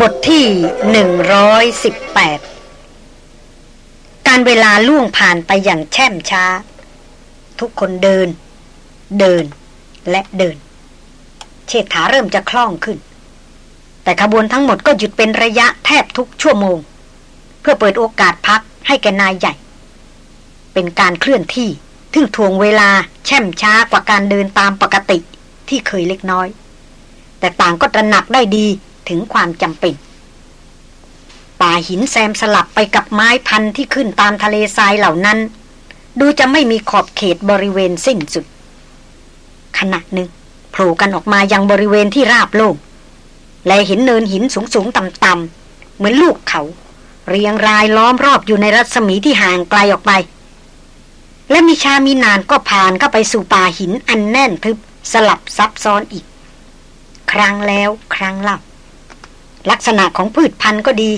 บทที่หนึ่งร้อยสิบแปดการเวลาล่วงผ่านไปอย่างแช่มช้า ทุกคนเดิน เดินและเดิน เชษฐาเริ่มจะคล่องขึ้น แต่ขบวนทั้งหมดก็หยุดเป็นระยะแทบทุกชั่วโมง เพื่อเปิดโอกาสพักให้แกนายใหญ่ เป็นการเคลื่อนที่ทึ่งทวงเวลาแช่มช้ากว่าการเดินตามปกติที่เคยเล็กน้อย แต่ต่างก็ตระหนักได้ดี ถึงความจำเป็น ป่าหินแซมสลับไปกับไม้พันธุ์ที่ขึ้นตามทะเลทรายเหล่านั้น ดูจะไม่มีขอบเขตบริเวณสิ้นสุด ขณะหนึ่งโผล่กันออกมายังบริเวณที่ราบโล่งและเห็นเนินหินสูงสูงต่ำๆเหมือนลูกเขา เรียงรายล้อมรอบอยู่ในรัศมีที่ห่างไกลออกไป และมีชามีนานก็ผ่านเข้าไปสู่ป่าหินอันแน่นทึบสลับซับซ้อนอีก ครั้งแล้วครั้งเล่า ลักษณะของพืชพันธุ์ก็ดี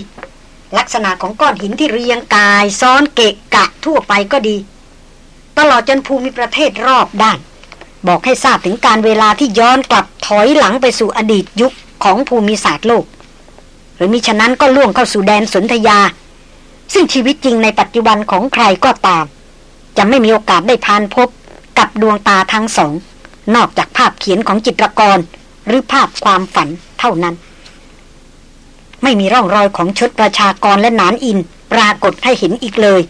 ลักษณะของก้อนหินที่เรียงกาย ซ้อนเกะกะทั่วไปก็ดี ตลอดจนภูมิประเทศรอบด้าน บอกให้ทราบถึงการเวลาที่ย้อนกลับถอยหลังไปสู่อดีตยุคของภูมิศาสตร์โลก หรือมิฉะนั้นก็ล่วงเข้าสู่แดนสนธยา ซึ่งชีวิตจริงในปัจจุบันของใครก็ตาม จะไม่มีโอกาสได้พานพบกับดวงตาทั้งสอง นอกจากภาพเขียนของจิตรกร หรือภาพความฝันเท่านั้น ไม่มีร่องรอยของชดประชากรและนานอิน ปรากฏให้เห็นอีกเลย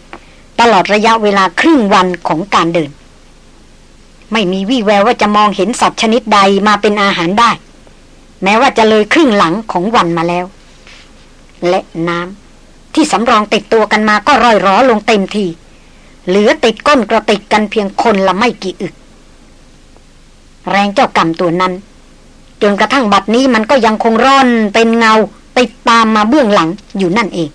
ตลอดระยะเวลาครึ่งวันของการเดิน ไม่มีวี่แววว่าจะมองเห็นสัตว์ชนิดใดมาเป็นอาหารได้ แม้ว่าจะเลยครึ่งหลังของวันมาแล้ว และน้ำที่สำรองติดตัวกันมาก็ร่อยร้อลงเต็มทีเหลือติดก้นกระติกกันเพียงคนละไม่กี่อึก แรงเจ้ากรรมตัวนั้นจนกระทั่งบัดนี้มันก็ยังคงร่อนเป็นเงา ติดตามมาเบื้องหลังอยู่นั่นเอง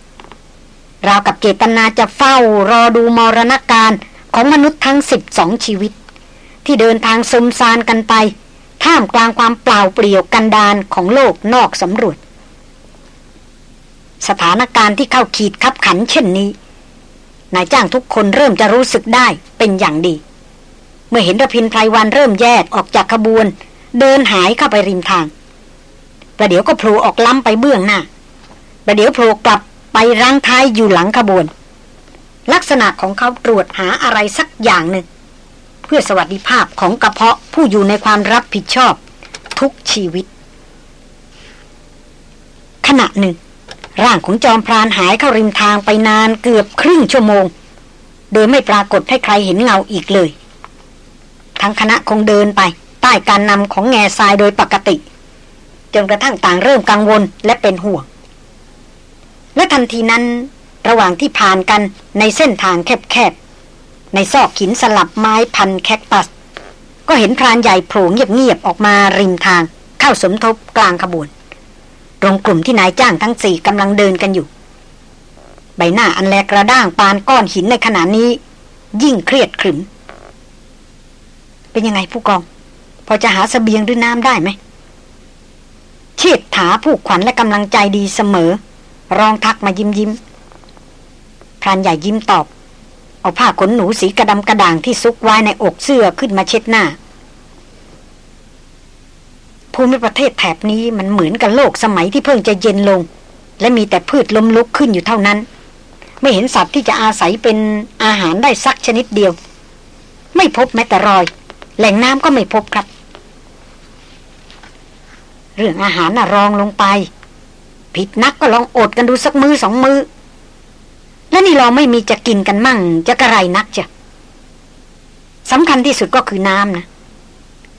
ราวกับเจตนาจะเฝ้ารอดูมรณการของมนุษย์ทั้งสิบสองชีวิต ที่เดินทางสมซานกันไปท่ามกลางความเปล่าเปลี่ยวกันดานของโลกนอกสำรวจ สถานการณ์ที่เข้าขีดคับขันเช่นนี้นายจ้างทุกคนเริ่มจะรู้สึกได้เป็นอย่างดี เมื่อเห็นระพินไพรวันเริ่มแยกออกจากขบวน เดินหายเข้าไปริมทาง ประเดี๋ยวก็โผล่ออกล้ำไปเบื้องหน้าประเดี๋ยวโผล่กลับไปรังท้ายอยู่หลังขบวน ลักษณะของเขาตรวจหาอะไรสักอย่างหนึ่ง เพื่อสวัสดิภาพของกระเพาะผู้อยู่ในความรับผิดชอบ ทุกชีวิต ขณะหนึ่ง ร่างของจอมพรานหายเข้าริมทางไปนานเกือบครึ่งชั่วโมง โดยไม่ปรากฏให้ใครเห็นเงาอีกเลย ทั้งคณะคงเดินไป ใต้การนำของแง่ทรายโดยปกติ จนกระทั่งต่างเริ่มกังวลและเป็นห่วง และทันทีนั้น ระหว่างที่ผ่านกันในเส้นทางแคบๆ ในซอกหินสลับไม้พันแคคตัส ก็เห็นพรานใหญ่โผล่เงียบๆออกมาริมทาง เข้าสมทบกลางขบวนตรงกลุ่มที่นายจ้างทั้งสี่กำลังเดินกันอยู่ ใบหน้าอันแลกระด้างปานก้อนหินในขณะนี้ ยิ่งเครียดขรึมเป็นยังไงผู้กอง พอจะหาสเสบียงหรือน้ำได้ไหม เชิดถาผู้ขวัญและกำลังใจดีเสมอ รองทักมายิ้มยิ้มพรานใหญ่ยิ้มตอบ เอาผ้าขนหนูสีกระดำกระด่างที่ซุกไว้ในอกเสื้อขึ้นมาเช็ดหน้า ภูมิประเทศแถบนี้มันเหมือนกับโลกสมัยที่เพิ่งจะเย็นลง และมีแต่พืชล้มลุกขึ้นอยู่เท่านั้น ไม่เห็นสัตว์ที่จะอาศัยเป็นอาหารได้สักชนิดเดียว ไม่พบแม้แต่รอย แหล่งน้ำก็ไม่พบครับ เรื่องอาหารน่ะรองลงไป ผิดนักก็ลองอดกันดูสักมือสองมือ แล้วนี่เราไม่มีจะกินกันมั่ง จะกระไรนักจ้ะสำคัญที่สุดก็คือน้ำนะ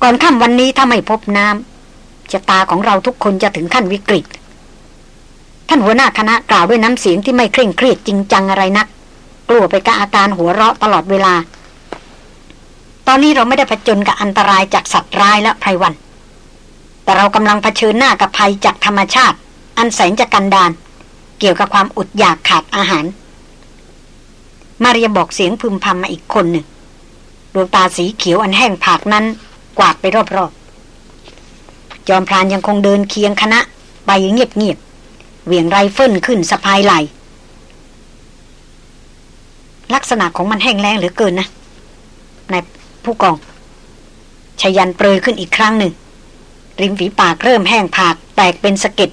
ก่อนค่ำวันนี้ถ้าไม่พบน้ำจะตาของเราทุกคนจะถึงขั้นวิกฤต ท่านหัวหน้าคณะกล่าวด้วยน้ำเสียงที่ไม่เคร่งเครียดจริงจังอะไรนัก กลัวไปกับอาการหัวเราะตลอดเวลา ตอนนี้เราไม่ได้ผจญกับอันตรายจากสัตว์ร้ายและไพรวัน แต่เรากำลังเผชิญหน้ากับภัยจากธรรมชาติ อันแสนจะกันดานเกี่ยวกับความอดอยากขาดอาหาร มาเรียบอกเสียงพึมพำมาอีกคนหนึ่งดวงตาสีเขียวอันแห้งผากนั้น กวาดไปรอบๆ จอมพรานยังคงเดินเคียงคณะ ไปเงียบๆ เวียงไรเฟิลขึ้นสะพายไหล ลักษณะของมันแห้งแล้งเหลือเกินนะนายผู้กองชยันเปรยขึ้นอีกครั้งหนึ่ง ริมฝีปากเริ่มแห้งผากแตกเป็นสะเก็ด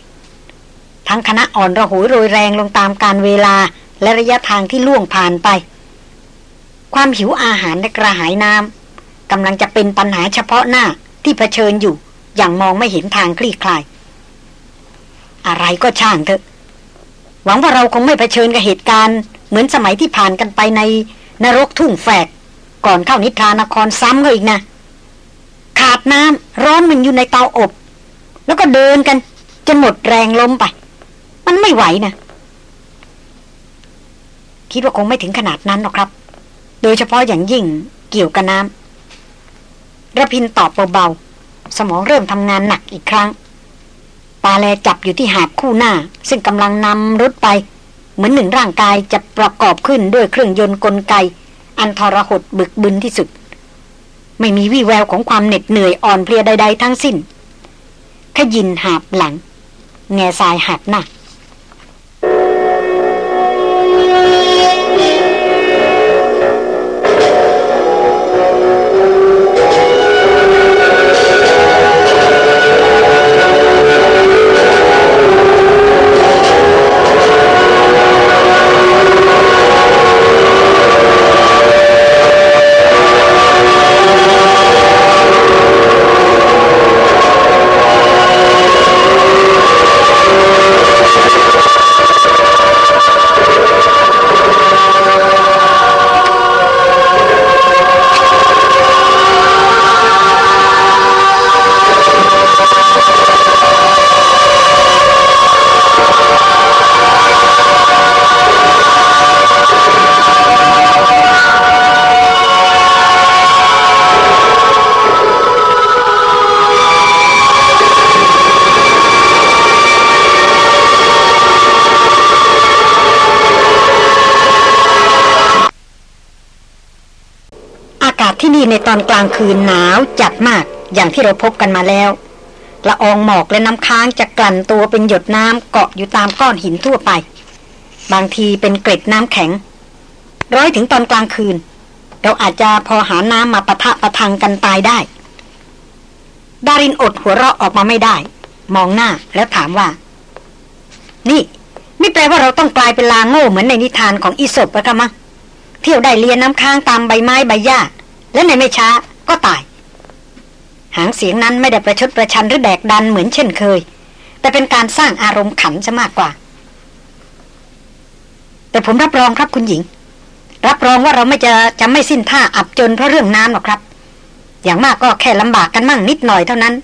ทั้งคณะอ่อนระหยโรยแรงลงตามการเวลาและระยะทางที่ล่วงผ่านไป ความหิวอาหารและกระหายน้ำกำลังจะเป็นปัญหาเฉพาะหน้าที่เผชิญอยู่ อย่างมองไม่เห็นทางคลี่คลาย อะไรก็ช่างเถอะ หวังว่าเราคงไม่เผชิญกับเหตุการณ์ เหมือนสมัยที่ผ่านกันไปในนรกทุ่งแฝก ก่อนเข้านิทานครซ้ำก็อีกนะ ขาดน้ำร้อนมันอยู่ในเตาอบ แล้วก็เดินกันจนหมดแรงล้มไป มันไม่ไหวนะ คิดว่าคงไม่ถึงขนาดนั้นหรอกครับ โดยเฉพาะอย่างยิ่งเกี่ยวกับน้ำระพินตอบเบาๆ สมองเริ่มทำงานหนักอีกครั้ง ตาแลจับอยู่ที่หาบคู่หน้า ซึ่งกำลังนำรถไป เหมือนหนึ่งร่างกายจะประกอบขึ้นด้วยเครื่องยนต์กลไก อันทรหดบึกบึนที่สุด ไม่มีวี่แววของความเหน็ดเหนื่อยอ่อนเพลียใด ๆ ทั้งสิ้นขยินหาบหลัง แง่ทรายหักหน้า ในตอนกลางคืนหนาวจัดมากอย่างที่เราพบกันมาแล้วละอองหมอกและน้ำค้างจะกลั่นตัวเป็นหยดน้ำเกาะอยู่ตามก้อนหินทั่วไป บางทีเป็นเกล็ดน้ำแข็ง ร้อยถึงตอนกลางคืน เราอาจจะพอหาน้ำมาปะทะประทังกันตายได้ ดารินอดหัวเราะออกมาไม่ได้ มองหน้าแล้วถามว่า นี่ไม่แปลว่าเราต้องกลายเป็นลาโง่เหมือนในนิทานของอีศบปะคะมะเที่ยวได้เลียน้ำค้างตามใบไม้ใบหญ้า และในไม่ช้าก็ตาย หางเสียงนั้นไม่ได้ประชดประชันหรือแดกดันเหมือนเช่นเคย แต่เป็นการสร้างอารมณ์ขันซะมากกว่า แต่ผมรับรองครับคุณหญิง รับรองว่าเราไม่จะจะไม่สิ้นท่าอับจนเพราะเรื่องน้ำหรอกครับ อย่างมากก็แค่ลำบากกันมั่งนิดหน่อยเท่านั้น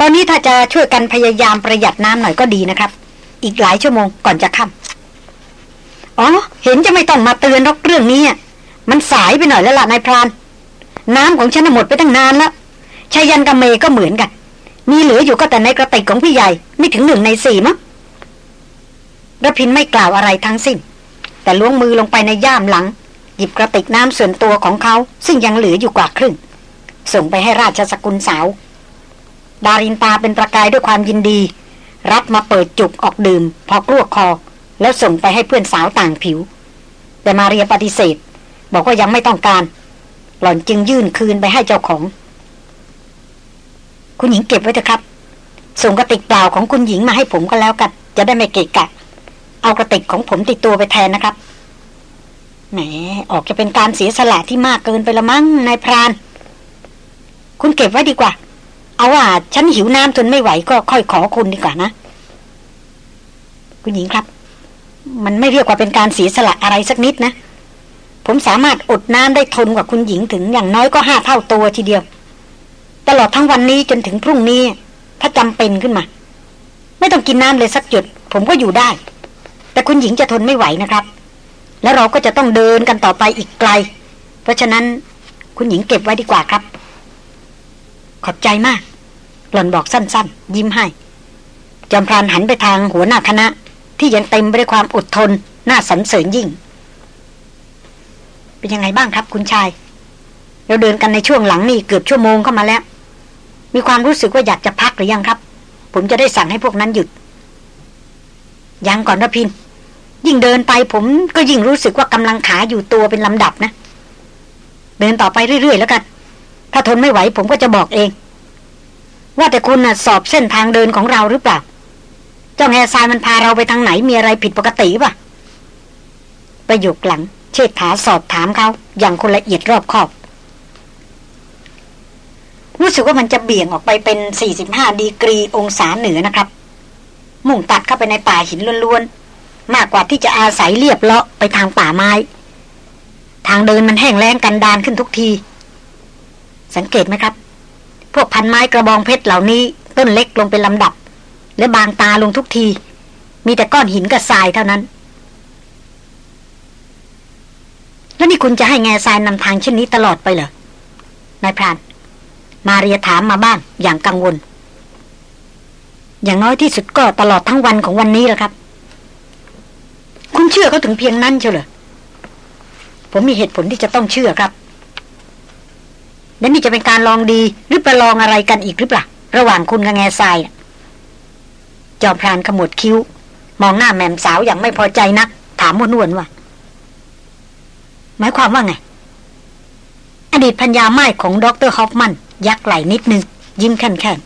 ตอนนี้ถ้าจะช่วยกันพยายามประหยัดน้ำหน่อยก็ดีนะครับ อีกหลายชั่วโมงก่อนจะค่ำอ๋อ เห็นจะไม่ต้องมาเตือนรอกเรื่องนี้ มันสายไปหน่อยแล้วล่ะนายพราน น้ำของฉันหมดไปตั้งนานแล้วชายันกับเมก็เหมือนกัน มีเหลืออยู่ก็แต่ในกระติกของพี่ใหญ่ไม่ถึงหนึ่งในสี่มั้งระพินไม่กล่าวอะไรทั้งสิ้น แต่ล้วงมือลงไปในย่ามหลัง หยิบกระติกน้ำส่วนตัวของเขา ซึ่งยังเหลืออยู่กว่าครึ่ง ส่งไปให้ราชสกุลสาว ดารินตาเป็นประกายด้วยความยินดี รับมาเปิดจุกออกดื่ม พอกลวกคอ แล้วส่งไปให้เพื่อนสาวต่างผิว แต่มาเรียปฏิเสธ บอกว่ายังไม่ต้องการ หล่อนจึงยื่นคืนไปให้เจ้าของ คุณหญิงเก็บไว้เถอะครับ ส่งกระติกเปล่าของคุณหญิงมาให้ผมก็แล้วกัน จะได้ไม่เกะกะ เอากระติกของผมติดตัวไปแทนนะครับ แหม ออกจะเป็นการเสียสละที่มากเกินไปละมั้งนายพราน คุณเก็บไว้ดีกว่า เอาว่าฉันหิวน้ำทนไม่ไหวก็ค่อยขอคุณดีกว่านะ คุณหญิงครับ มันไม่เรียกว่าเป็นการเสียสละอะไรสักนิดนะ ผมสามารถอดน้ำได้ทนกว่าคุณหญิงถึงอย่างน้อยก็ห้าเท่าตัวทีเดียว ตลอดทั้งวันนี้จนถึงพรุ่งนี้ ถ้าจำเป็นขึ้นมา ไม่ต้องกินน้ำเลยสักหยดผมก็อยู่ได้ แต่คุณหญิงจะทนไม่ไหวนะครับ แล้วเราก็จะต้องเดินกันต่อไปอีกไกล เพราะฉะนั้นคุณหญิงเก็บไว้ดีกว่าครับ ขอบใจมาก หล่อนบอกสั้นๆ ยิ้มให้ จอมพรานหันไปทางหัวหน้าคณะ ที่ยังเต็มไปด้วยความอดทน น่าสรรเสริญยิ่ง เป็นยังไงบ้างครับ คุณชาย เราเดินกันในช่วงหลังนี่เกือบชั่วโมงเข้ามาแล้ว มีความรู้สึกว่าอยากจะพักหรือยังครับ ผมจะได้สั่งให้พวกนั้นหยุด ยังก่อนระพิน ยิ่งเดินไปผมก็ยิ่งรู้สึกว่ากำลังขาอยู่ตัวเป็นลำดับนะ เดินต่อไปเรื่อยๆแล้วกัน ถ้าทนไม่ไหวผมก็จะบอกเอง ว่าแต่คุณนะ่ะสอบเส้นทางเดินของเราหรือเปล่า เจ้าแง่ทรายมันพาเราไปทางไหนมีอะไรผิดปกติป่ะประโยคหลัง เชิดถาสอบถามเขาอย่างคนละเอียดรอบคอบรู้สึกว่ามันจะเบี่ยงออกไปเป็น 45 ดีกรีองศาเหนือนะครับ มุ่งตัดเข้าไปในป่าหินล้วนๆ มากกว่าที่จะอาศัยเรียบเลาะไปทางป่าไม้ ทางเดินมันแห้งแล้งกันดานขึ้นทุกที สังเกตไหมครับ พวกพันไม้กระบองเพชรเหล่านี้ต้นเล็กลงเป็นลำดับ และบางตาลงทุกที มีแต่ก้อนหินกับทรายเท่านั้น แล้วนี่คุณจะให้แง่ทรายนำทางเช่นนี้ตลอดไปเหรอนายพราน มาเรียถามมาบ้างอย่างกังวล อย่างน้อยที่สุดก็ตลอดทั้งวันของวันนี้แหละครับ คุณเชื่อเขาถึงเพียงนั้นเชียวเหรอผมมีเหตุผลที่จะต้องเชื่อครับ และนี่จะเป็นการลองดีหรือประลองอะไรกันอีกหรือเปล่าระหว่างคุณกับแง่ทรายจอมพรานขมวดคิ้ว มองหน้าแม่มสาวอย่างไม่พอใจนัก ถามวนวนว่า หมายความว่าไง อดีตพัญญาไม้ของดรฮอฟมัน ยักไหลนิดนึง ยิ้มแค่น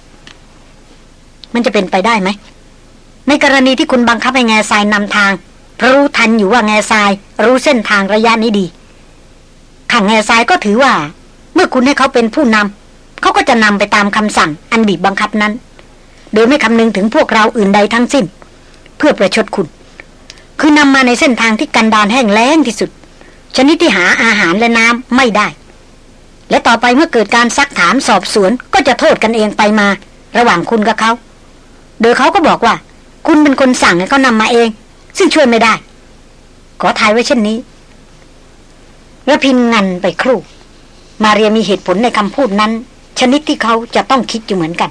ๆมันจะเป็นไปได้ไหม ในกรณีที่คุณบังคับให้แง่ทรายนำทางเพราะรู้ทันอยู่ว่าแง่ทราย รู้เส้นทางระยะนี้ดีขังแง่ทรายก็ถือว่า เมื่อคุณให้เขาเป็นผู้นำเขาก็จะนำไปตามคำสั่งอันบีบบังคับนั้น โดยไม่คำนึงถึงพวกเราอื่นใดทั้งสิ้น เพื่อประชดคุณ คือนำมาในเส้นทางที่กันดานแห้งแล้งที่สุด ชนิดที่หาอาหารและน้ำไม่ได้ และต่อไปเมื่อเกิดการซักถามสอบสวนก็จะโทษกันเองไปมา ระหว่างคุณกับเขา โดยเขาก็บอกว่า คุณเป็นคนสั่งให้เขานำมาเอง ซึ่งช่วยไม่ได้ ขอทายไว้เช่นนี้ระพินงันไปครู่ มาเรียมีเหตุผลในคำพูดนั้น ชนิดที่เขาจะต้องคิดอยู่เหมือนกัน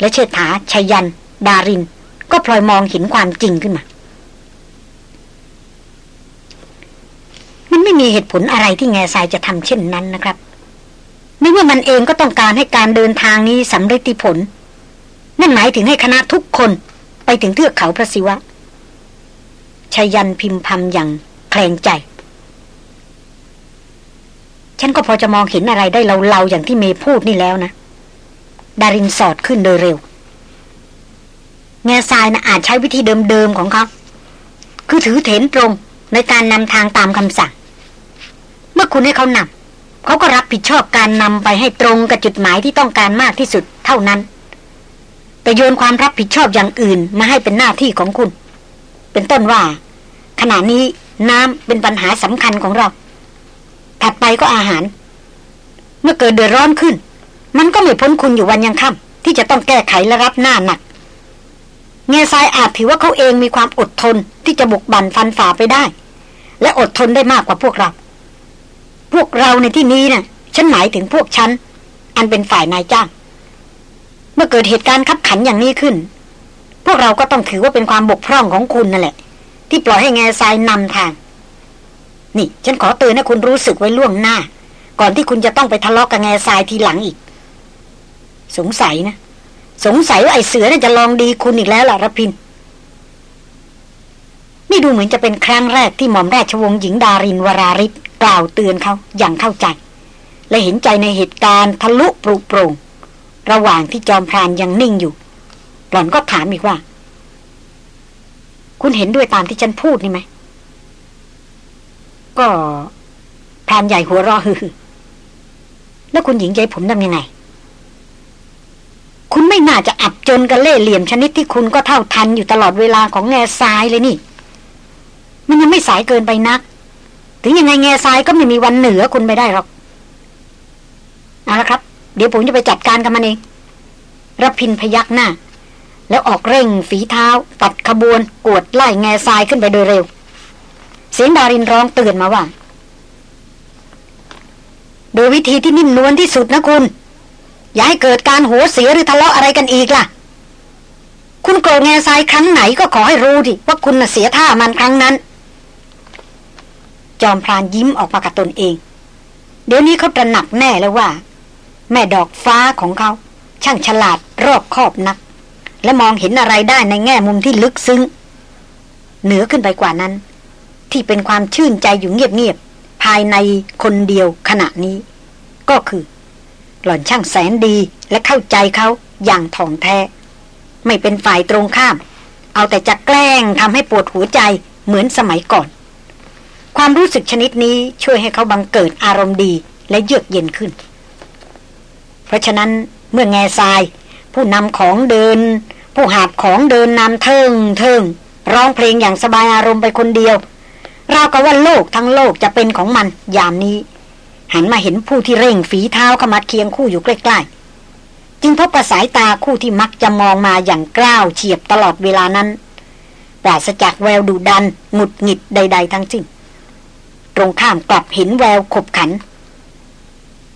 และเชษฐาชยัน ดาริน ก็พลอยมองเห็นความจริงขึ้นมามัน ไม่มีเหตุผลอะไรที่แง่ทรายจะทำเช่นนั้นนะครับไม่ว่ามันเองก็ต้องการให้การเดินทางนี้สำเร็จผล นั่นหมายถึงให้คณะทุกคนไปถึงเทือกเขาพระศิวะชายันพิมพ์พำอย่างแคลงใจ ฉันก็พอจะมองเห็นอะไรได้เราๆอย่างที่เมย์พูดนี่แล้วนะ ดารินสอดขึ้นโดยเร็ว แง่ทรายนะอาจใช้วิธีเดิมๆของเขา คือถือเถนตรงในการนำทางตามคำสั่ง เมื่อคุณให้เขานำเขาก็รับผิดชอบการนำไปให้ตรงกับจุดหมายที่ต้องการมากที่สุดเท่านั้น แต่โยนความรับผิดชอบอย่างอื่นมาให้เป็นหน้าที่ของคุณ เป็นต้นว่า ขณะนี้น้ำเป็นปัญหาสำคัญของเรา ถัดไปก็อาหาร เมื่อเกิดเดือดร้อนขึ้น มันก็ไม่พ้นคุณอยู่วันยังค่ำที่จะต้องแก้ไขและรับหน้าหนักเงยทรายอาจถือว่าเขาเองมีความอดทนที่จะบุกบั่นฟันฝ่าไปได้ และอดทนได้มากกว่าพวกเรา พวกเราในที่นี้นะ่ะฉันหมายถึงพวกฉัน อันเป็นฝ่ายนายจ้าง เมื่อเกิดเหตุการณ์ขับขันอย่างนี้ขึ้น พวกเราก็ต้องถือว่าเป็นความบกพร่องของคุณนั่นแหละ ที่ปล่อยให้แง่ทรายนำทาง นี่ ฉันขอเตือนให้คุณรู้สึกไว้ล่วงหน้า ก่อนที่คุณจะต้องไปทะเลาะกกับแง่ทรายทีหลังอีก สงสัยนะ สงสัยว่าไอ้เสือน่าจะลองดีคุณอีกแล้วล่ะรพินนี่ดูเหมือนจะเป็นครั้งแรกที่หม่อมราชวงศ์หญิงดารินวราริศ กล่าวเตือนเขาอย่างเข้าใจ และเห็นใจในเหตุการณ์ทะลุปรุโปร่ง ระหว่างที่จอมพรานยังนิ่งอยู่ หล่อนก็ถามอีกว่า คุณเห็นด้วยตามที่ฉันพูดนี่ไหม ก็พรานใหญ่หัวรอฮือแล้วคุณหญิงใจผมทำยังไง คุณไม่น่าจะอับจนกันเล่เหลี่ยมชนิดที่คุณก็เท่าทันอยู่ตลอดเวลาของแง่ทรายเลยนี่ มันยังไม่สายเกินไปนัก ถึงยังไงแง่ทรายก็ไม่มีวันเหนือคุณไปได้หรอกเอาละครับ เดี๋ยวผมจะไปจัดการกับมันเองรพินพยักหน้า แล้วออกเร่งฝีเท้า ตัดขบวน กวดไล่แง่ทรายขึ้นไปโดยเร็ว เสียงดารินร้องเตือนมาว่าโดยวิธีที่นิ่มนวลที่สุดนะคุณ อย่าให้เกิดการหัวเสียหรือทะเลาะอะไรกันอีกล่ะ คุณโกรธแง่ทรายครั้งไหนก็ขอให้รู้ดิว่าคุณเสียท่ามันครั้งนั้น จอมพรานยิ้มออกมากับตนเอง เดี๋ยวนี้เขาตระหนักแน่แล้วว่า แม่ดอกฟ้าของเขา ช่างฉลาดรอบคอบนัก และมองเห็นอะไรได้ในแง่มุมที่ลึกซึ้ง เหนือขึ้นไปกว่านั้น ที่เป็นความชื่นใจอยู่เงียบๆภายในคนเดียวขณะนี้ ก็คือ หล่อนช่างแสนดีและเข้าใจเขาอย่างถ่องแท้ ไม่เป็นฝ่ายตรงข้าม เอาแต่จะแกล้งทำให้ปวดหัวใจเหมือนสมัยก่อน ความรู้สึกชนิดนี้ช่วยให้เขาบังเกิดอารมณ์ดีและเยือกเย็นขึ้น เพราะฉะนั้นเมื่อแง่ทราย ผู้นำของเดิน ผู้หาบของเดินนำเทิงเทิงร้องเพลงอย่างสบายอารมณ์ไปคนเดียวเรากับว่าโลกทั้งโลกจะเป็นของมันยามนี้ หันมาเห็นผู้ที่เร่งฝีเท้าเข้ามาเคียงคู่อยู่ใกล้ๆ จึงพบประสายตาคู่ที่มักจะมองมาอย่างกล้าวเฉียบตลอดเวลานั้นปราศจากแววดุดันหงุดหงิดใด ๆ ทั้งสิ้น ตรงข้ามกลับเห็นแววขบขัน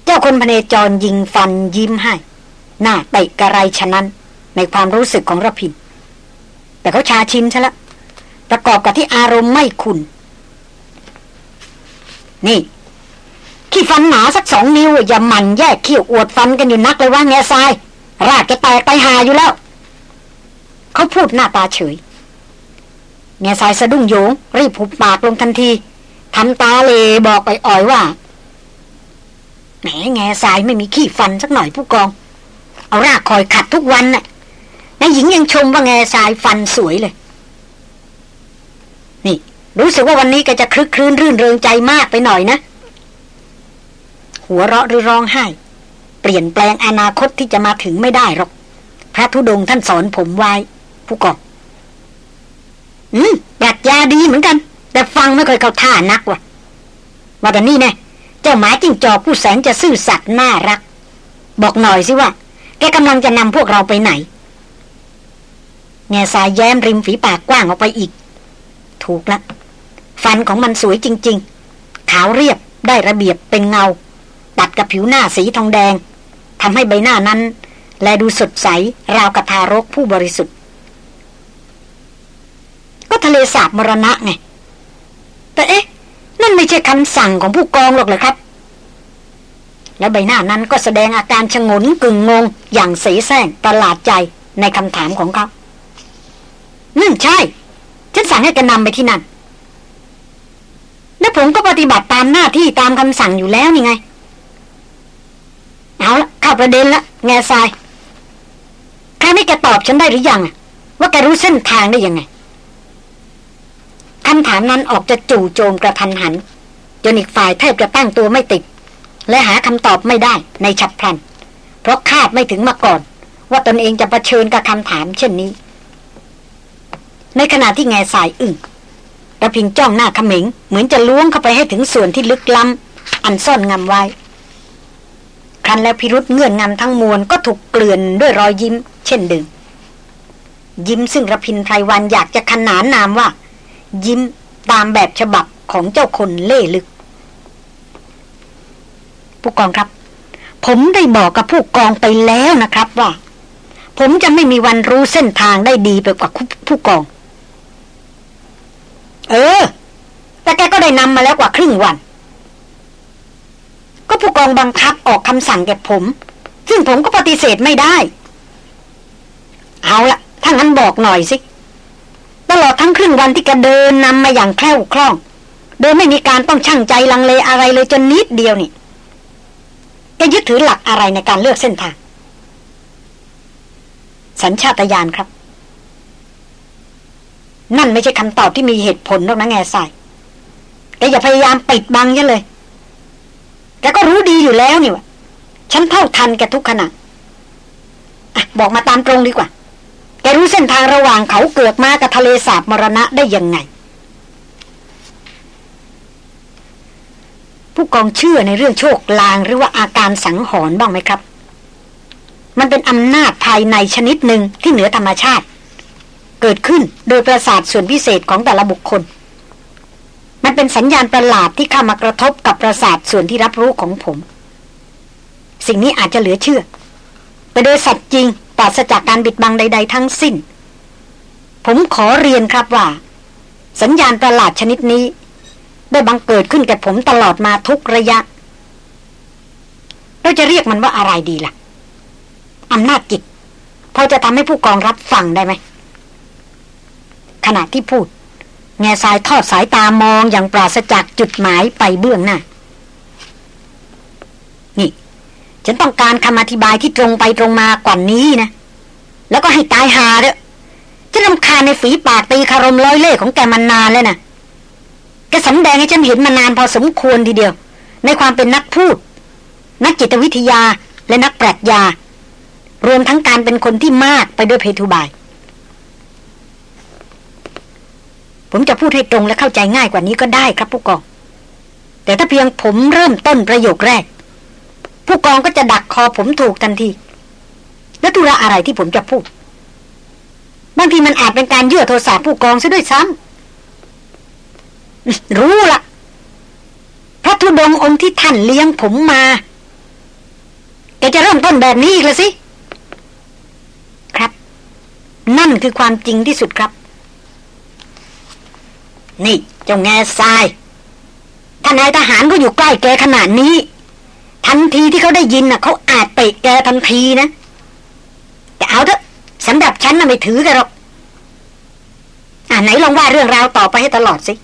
เจ้าคนพเนจรยิงฟันยิ้มให้ หน้าเตะกระไรฉะนั้น ในความรู้สึกของระพิน แต่เขาชาชินซะละ ประกอบกับที่อารมณ์ไม่ขุนนี่ ขี้ฟันหนาสักสองนิ้ว อย่ามันแยกเขี้ยวอวดฟันกันอยู่นักเลยว่าแง่ทราย รากจะแตกไปหาอยู่แล้ว เขาพูดหน้าตาเฉยแง่ทรายสะดุ้งโยง รีบผูกปากลงทันที ทำตาเลบอกไปอ่อยว่าแหมแง่ทรายไม่มีขี้ฟันสักหน่อยผู้กอง เอารากคอยขัดทุกวันน่ะนายหญิงยังชมว่าแง่ทรายฟันสวยเลย นี่ รู้สึกว่าวันนี้แกจะคลึกคลื้นรื่นเริงใจมากไปหน่อยนะ หัวเราะหรือร้องไห้ เปลี่ยนแปลงอนาคตที่จะมาถึงไม่ได้หรอก พระธุดงท่านสอนผมไว้ผู้กองอืมปรัชญาดีเหมือนกัน แต่ฟังไม่ค่อยเข้าท่านักว่ะว่าแต่นี่แน่เจ้าหมาจิ้งจอกผู้แสนจะซื่อสัตย์น่ารัก บอกหน่อยสิว่า แกกำลังจะนำพวกเราไปไหน แง่สายแย้มริมฝีปากกว้างออกไปอีก ถูกละฟันของมันสวยจริง ๆ ขาวเรียบได้ระเบียบเป็นเงา ตัดกับผิวหน้าสีทองแดงทำให้ใบหน้านั้น แลดูสดใสราวกับทารกผู้บริสุทธิ์ ก็ทะเลสาบมรณะไง แต่เอ๊ะ นั่นไม่ใช่คำสั่งของผู้กองหรอกเลยครับ แล้วใบหน้านั้นก็แสดงอาการชงนกึ่งงง อย่างเสแสร้งประหลาดใจในคำถามของเขานั่นใช่ ฉันสั่งให้แกนำไปที่นั่น และผมก็ปฏิบัติตามหน้าที่ตามคำสั่งอยู่แล้วนี่ไง เอาละเข้าประเด็นละ แง่ทรายคราวนี้แกตอบฉันได้หรือยังว่าแกรู้เส้นทางได้ยังไง คำถามนั้นออกจะจู่โจมกระทันหัน จนอีกฝ่ายแทบจะตั้งตัวไม่ติด และหาคำตอบไม่ได้ในฉับพลัน เพราะคาดไม่ถึงมาก่อน ว่าตนเองจะะเผชิญกับคำถามเช่นนี้ ในขณะที่แง่สายอึ้งระพิงจ้องหน้าขมิง เหมือนจะล้วงเข้าไปให้ถึงส่วนที่ลึกล้ำอันซ่อนงำไว้ ครั้นแล้วพิรุษเงื่อนงำทั้งมวลก็ถูกเกลื่อนด้วยรอยยิ้ม เช่นเดิมยิ้มซึ่งระพินไพรวันอยากจะขนานนามว่า ยิ้มตามแบบฉบับของเจ้าคนเล่ลึก ผู้กองครับ ผมได้บอกกับผู้กองไปแล้วนะครับว่า ผมจะไม่มีวันรู้เส้นทางได้ดีไปกว่าผู้กอง เออ แต่แกก็ได้นำมาแล้วกว่าครึ่งวัน ก็ผู้กองบังคับออกคำสั่งแก่ผม ซึ่งผมก็ปฏิเสธไม่ได้ เอาละถ้างั้นบอกหน่อยสิ ตลอดทั้งครึ่งวันที่แกเดินนำมาอย่างแคล่วคล่อง โดยไม่มีการต้องชั่งใจลังเลอะไรเลยจนนิดเดียวนี่แกยึดถือหลักอะไรในการเลือกเส้นทาง สัญชาตญาณครับ นั่นไม่ใช่คำตอบที่มีเหตุผลหรอกนะแง่ใส่แกอย่าพยายามปิดบังยันเลยแกก็รู้ดีอยู่แล้วนี่วะฉันเท่าทันแกทุกขณะอะบอกมาตามตรงดีกว่า แกรู้เส้นทางระหว่างเขาเกือกมากับทะเลสาบมรณะได้ยังไง ผู้กองเชื่อในเรื่องโชคลางหรือว่าอาการสังหรณ์บ้างไหมครับ มันเป็นอำนาจภายในชนิดหนึ่งที่เหนือธรรมชาติ เกิดขึ้นโดยประสาทส่วนพิเศษของแต่ละบุคคล มันเป็นสัญญาณประหลาดที่เข้ามากระทบกับประสาทส่วนที่รับรู้ของผม สิ่งนี้อาจจะเหลือเชื่อ ไปโดยสัตว์จริง ปราศจากการบิดบังใด ๆ ทั้งสิ้น ผมขอเรียนครับว่า สัญญาณประหลาดชนิดนี้ ได้บังเกิดขึ้นแก่ผมตลอดมาทุกระยะ เราจะเรียกมันว่าอะไรดีล่ะอำนาจจิตพอจะทำให้ผู้กองรับฟังได้ไหมขณะที่พูด แง่สายทอดสายตามองอย่างปราศจากจุดหมายไปเบื้องหน้า นี่ ฉันต้องการคำอธิบายที่ตรงไปตรงมากว่านี้นะ แล้วก็ให้ตายหาเด้อฉันรำคาญในฝีปากตีคารมร้อยเล่ของแกมานานแล้วนะแกสำแดงให้ฉันเห็นมานานพอสมควรทีเดียว ในความเป็นนักพูด นักจิตวิทยาและนักปรัชญา รวมทั้งการเป็นคนที่มากไปด้วยเพทุบาย ผมจะพูดให้ตรงและเข้าใจง่ายกว่านี้ก็ได้ครับผู้กองแต่ถ้าเพียงผมเริ่มต้นประโยคแรก ผู้กองก็จะดักคอผมถูกทันที แล้วธุระอะไรที่ผมจะพูด บางทีมันอาจเป็นการเยื่อโทรศัพท์ผู้กองซะด้วยซ้ำรู้ละพระธุดงค์องค์ที่ท่านเลี้ยงผมมาแกจะเริ่มต้นแบบนี้อีกล้วสิ ครับ นั่นคือความจริงที่สุดครับ นี่เจ้าแง่ทรายท่านนายทหารก็อยู่ใกล้แกขนาดนี้ ทันทีที่เขาได้ยินน่ะเขาอาจเตะแกทันทีนะแต่เอาเถอะสำหรับฉันน่ะไม่ถือกันหรอกอ่าไหนลองว่าเรื่องราวต่อไปให้ตลอดสิ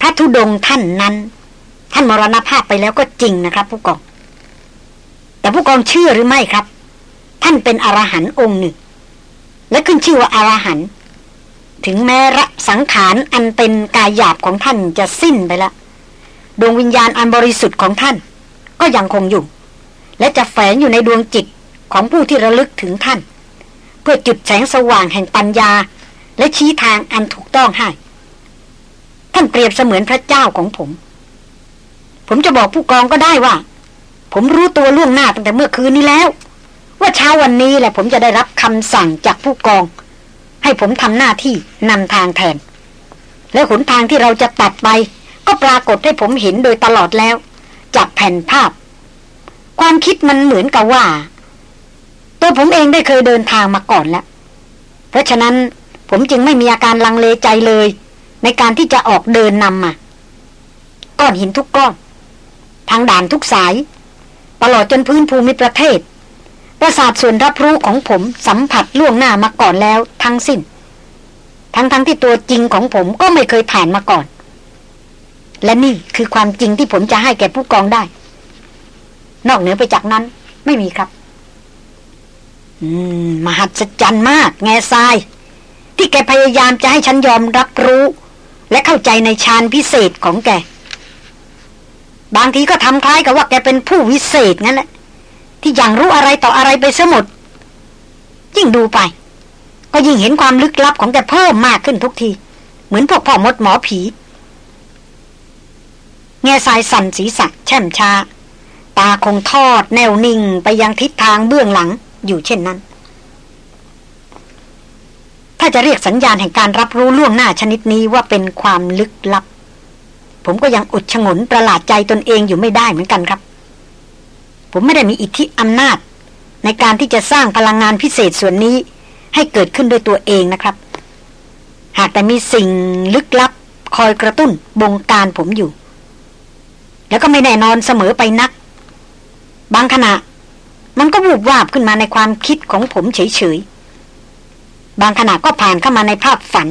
พระธุดงท่านนั้น ท่านมรณภาพไปแล้วก็จริงนะครับ ผู้กอง แต่ผู้กองเชื่อหรือไม่ครับ ท่านเป็นอรหันต์องค์หนึ่ง และขึ้นชื่อว่าอรหันต์ ถึงแม้ระสังขารอันเป็นกายหยาบของท่านจะสิ้นไปแล้วดวงวิญญาณอันบริสุทธิ์ของท่าน ก็ยังคงอยู่ และจะแฝงอยู่ในดวงจิตของผู้ที่ระลึกถึงท่าน เพื่อจุดแสงสว่างแห่งปัญญา และชี้ทางอันถูกต้องให้ ท่านเปรียบเสมือนพระเจ้าของผม ผมจะบอกผู้กองก็ได้ว่า ผมรู้ตัวล่วงหน้าตั้งแต่เมื่อคืนนี้แล้ว ว่าเช้าวันนี้แหละผมจะได้รับคำสั่งจากผู้กอง ให้ผมทำหน้าที่นำทางแทน และหนทางที่เราจะตัดไป ก็ปรากฏให้ผมเห็นโดยตลอดแล้ว จากแผ่นภาพ ความคิดมันเหมือนกับว่า ตัวผมเองได้เคยเดินทางมาก่อนแล้ว เพราะฉะนั้นผมจึงไม่มีอาการลังเลใจเลย ในการที่จะออกเดินนำมาก้อนหินทุกก้อน ทางด่านทุกสาย ตลอดจนพื้นภูมิประเทศ ประสาทส่วนรับรู้ของผมสัมผัสล่วงหน้ามาก่อนแล้วทั้งสิ้น ทั้งๆทที่ตัวจริงของผมก็ไม่เคยผ่านมาก่อน และนี่คือความจริงที่ผมจะให้แก่ผู้กองได้ นอกเหนือไปจากนั้น ไม่มีครับ อืม มหัศจรรย์มาก แง่ทราย ที่แกพยายามจะให้ฉันยอมรับรู้ และเข้าใจในฌานพิเศษของแก บางทีก็ทำคล้ายกับว่าแกเป็นผู้วิเศษงั้นแหละ ที่ยังรู้อะไรต่ออะไรไปเสียหมด ยิ่งดูไป ก็ยิ่งเห็นความลึกลับของแกเพิ่มมากขึ้นทุกที เหมือนพวกพ่อมดหมอผีแง่สายสั่นสีสักแช่มชาตาคงทอดแนวนิ่งไปยังทิศทางเบื้องหลังอยู่เช่นนั้น ถ้าจะเรียกสัญญาณแห่งการรับรู้ล่วงหน้าชนิดนี้ว่าเป็นความลึกลับ ผมก็ยังอุดชงนประหลาดใจตนเองอยู่ไม่ได้เหมือนกันครับ ผมไม่ได้มีอิทธิอำนาจ ในการที่จะสร้างพลังงานพิเศษส่วนนี้ ให้เกิดขึ้นด้วยตัวเองนะครับ หากแต่มีสิ่งลึกลับ คอยกระตุ้นบงการผมอยู่ แล้วก็ไม่แน่นอนเสมอไปนัก บางขณะ มันก็วูบวาบขึ้นมาในความคิดของผมเฉยๆ บางขณะก็ผ่านเข้ามาในภาพฝัน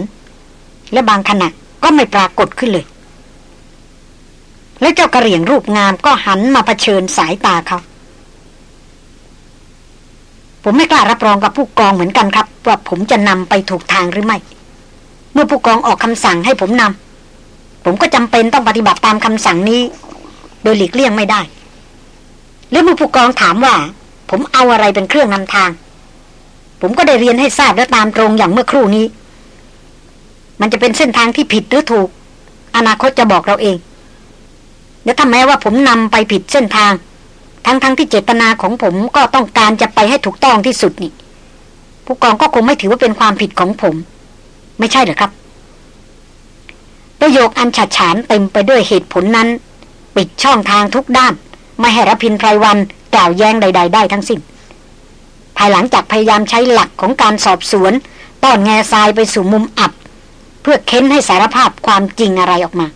และบางขณะก็ไม่ปรากฏขึ้นเลย และเจ้ากระเหรี่ยงรูปงามก็หันมาเผชิญสายตาเขา ผมไม่กล้ารับรองกับผู้กองเหมือนกันครับ ว่าผมจะนำไปถูกทางหรือไม่ เมื่อผู้กองออกคำสั่งให้ผมนำผมก็จำเป็นต้องปฏิบัติตามคำสั่งนี้ โดยหลีกเลี่ยงไม่ได้ แล้วเมื่อผู้กองถามว่า ผมเอาอะไรเป็นเครื่องนำทาง ผมก็ได้เรียนให้ทราบและตามตรงอย่างเมื่อครู่นี้ มันจะเป็นเส้นทางที่ผิดหรือถูก อนาคตจะบอกเราเอง และถ้าแม้ว่าผมนำไปผิดเส้นทาง ทั้งๆทที่เจตนาของผมก็ต้องการจะไปให้ถูกต้องที่สุดนี่ ผู้กองก็คงไม่ถือว่าเป็นความผิดของผม ไม่ใช่หรือครับ ประโยคอันฉาฉานเต็มไปด้วยเหตุผลนั้น ปิดช่องทางทุกด้าน ไม่ให้รพินไพรวันกล่าวแย้งใด ๆ ได้ทั้งสิ้นภายหลังจากพยายามใช้หลักของการสอบสวนต้อนแง่ทรายไปสู่มุมอับ เพื่อเค้นให้สารภาพความจริงอะไรออกมา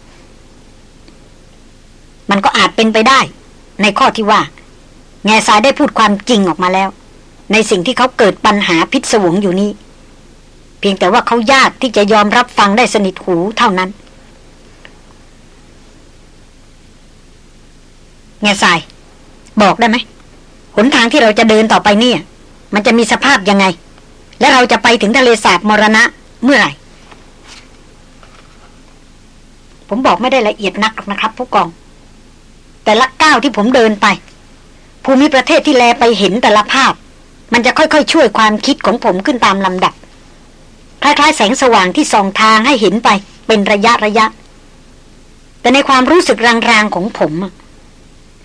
มันก็อาจเป็นไปได้ ในข้อที่ว่า แง่สายได้พูดความจริงออกมาแล้ว ในสิ่งที่เขาเกิดปัญหาพิศวงอยู่นี้ เพียงแต่ว่าเขายากที่จะยอมรับฟังได้สนิทหูเท่านั้น แง่สาย บอกได้ไหมหนทางที่เราจะเดินต่อไปเนี่ย มันจะมีสภาพยังไง และเราจะไปถึงทะเลสาบมรณะเมื่อไหร่ผมบอกไม่ได้ละเอียดนักนะครับผู้กอง แต่ละก้าวที่ผมเดินไป ภูมิประเทศที่แลไปเห็นแต่ละภาพ มันจะค่อยๆ ช่วยความคิดของผมขึ้นตามลำดับ คล้ายๆ แสงสว่างที่ส่องทางให้เห็นไปเป็นระยะระยะ แต่ในความรู้สึกรางๆของผม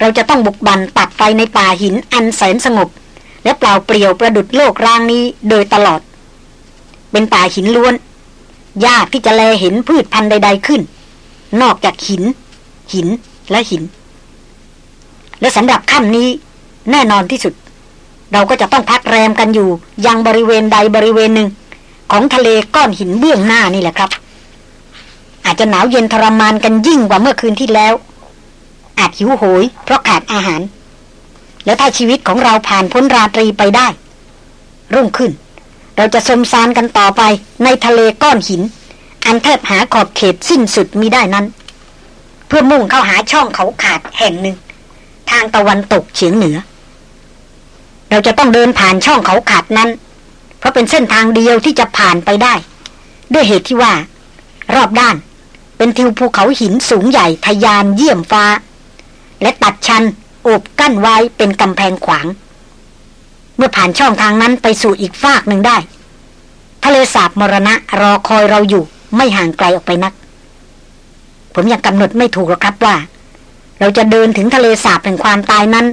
เราจะต้องบุกบันตัดไฟในป่าหินอันแสนสงบ และเปล่าเปลี่ยวประดุดโลกรางนี้โดยตลอด เป็นป่าหินล้วน ยากที่จะแลเห็นพืชพันธุ์ใด ๆขึ้น นอกจากหิน หินและหิน และสำหรับค่ำนี้ แน่นอนที่สุด เราก็จะต้องพักแรมกันอยู่ ยังบริเวณใดบริเวณหนึ่ง ของทะเลก้อนหินเบื้องหน้านี่แหละครับ อาจจะหนาวเย็นทรมานกันยิ่งกว่าเมื่อคืนที่แล้ว อาจหิวโหย เพราะขาดอาหาร แล้วถ้าชีวิตของเราผ่านพ้นราตรีไปได้ รุ่งขึ้น เราจะสมสารกันต่อไปในทะเลก้อนหิน อันแทบหาขอบเขตสิ้นสุดมีได้นั้น เพื่อมุ่งเข้าหาช่องเขาขาดแห่งหนึ่ง ทางตะวันตกเฉียงเหนือ เราจะต้องเดินผ่านช่องเขาขาดนั้น เพราะเป็นเส้นทางเดียวที่จะผ่านไปได้ ด้วยเหตุที่ว่า รอบด้าน เป็นทิวภูเขาหินสูงใหญ่ทยานเยี่ยมฟ้า และตัดชันโอบกั้นไว้เป็นกำแพงขวาง เมื่อผ่านช่องทางนั้นไปสู่อีกฟากหนึ่งได้ ทะเลสาบมรณะรอคอยเราอยู่ไม่ห่างไกลออกไปนัก ผมยังกำหนดไม่ถูกหรอกครับว่า เราจะเดินถึงทะเลสาบแห่งความตายนั้น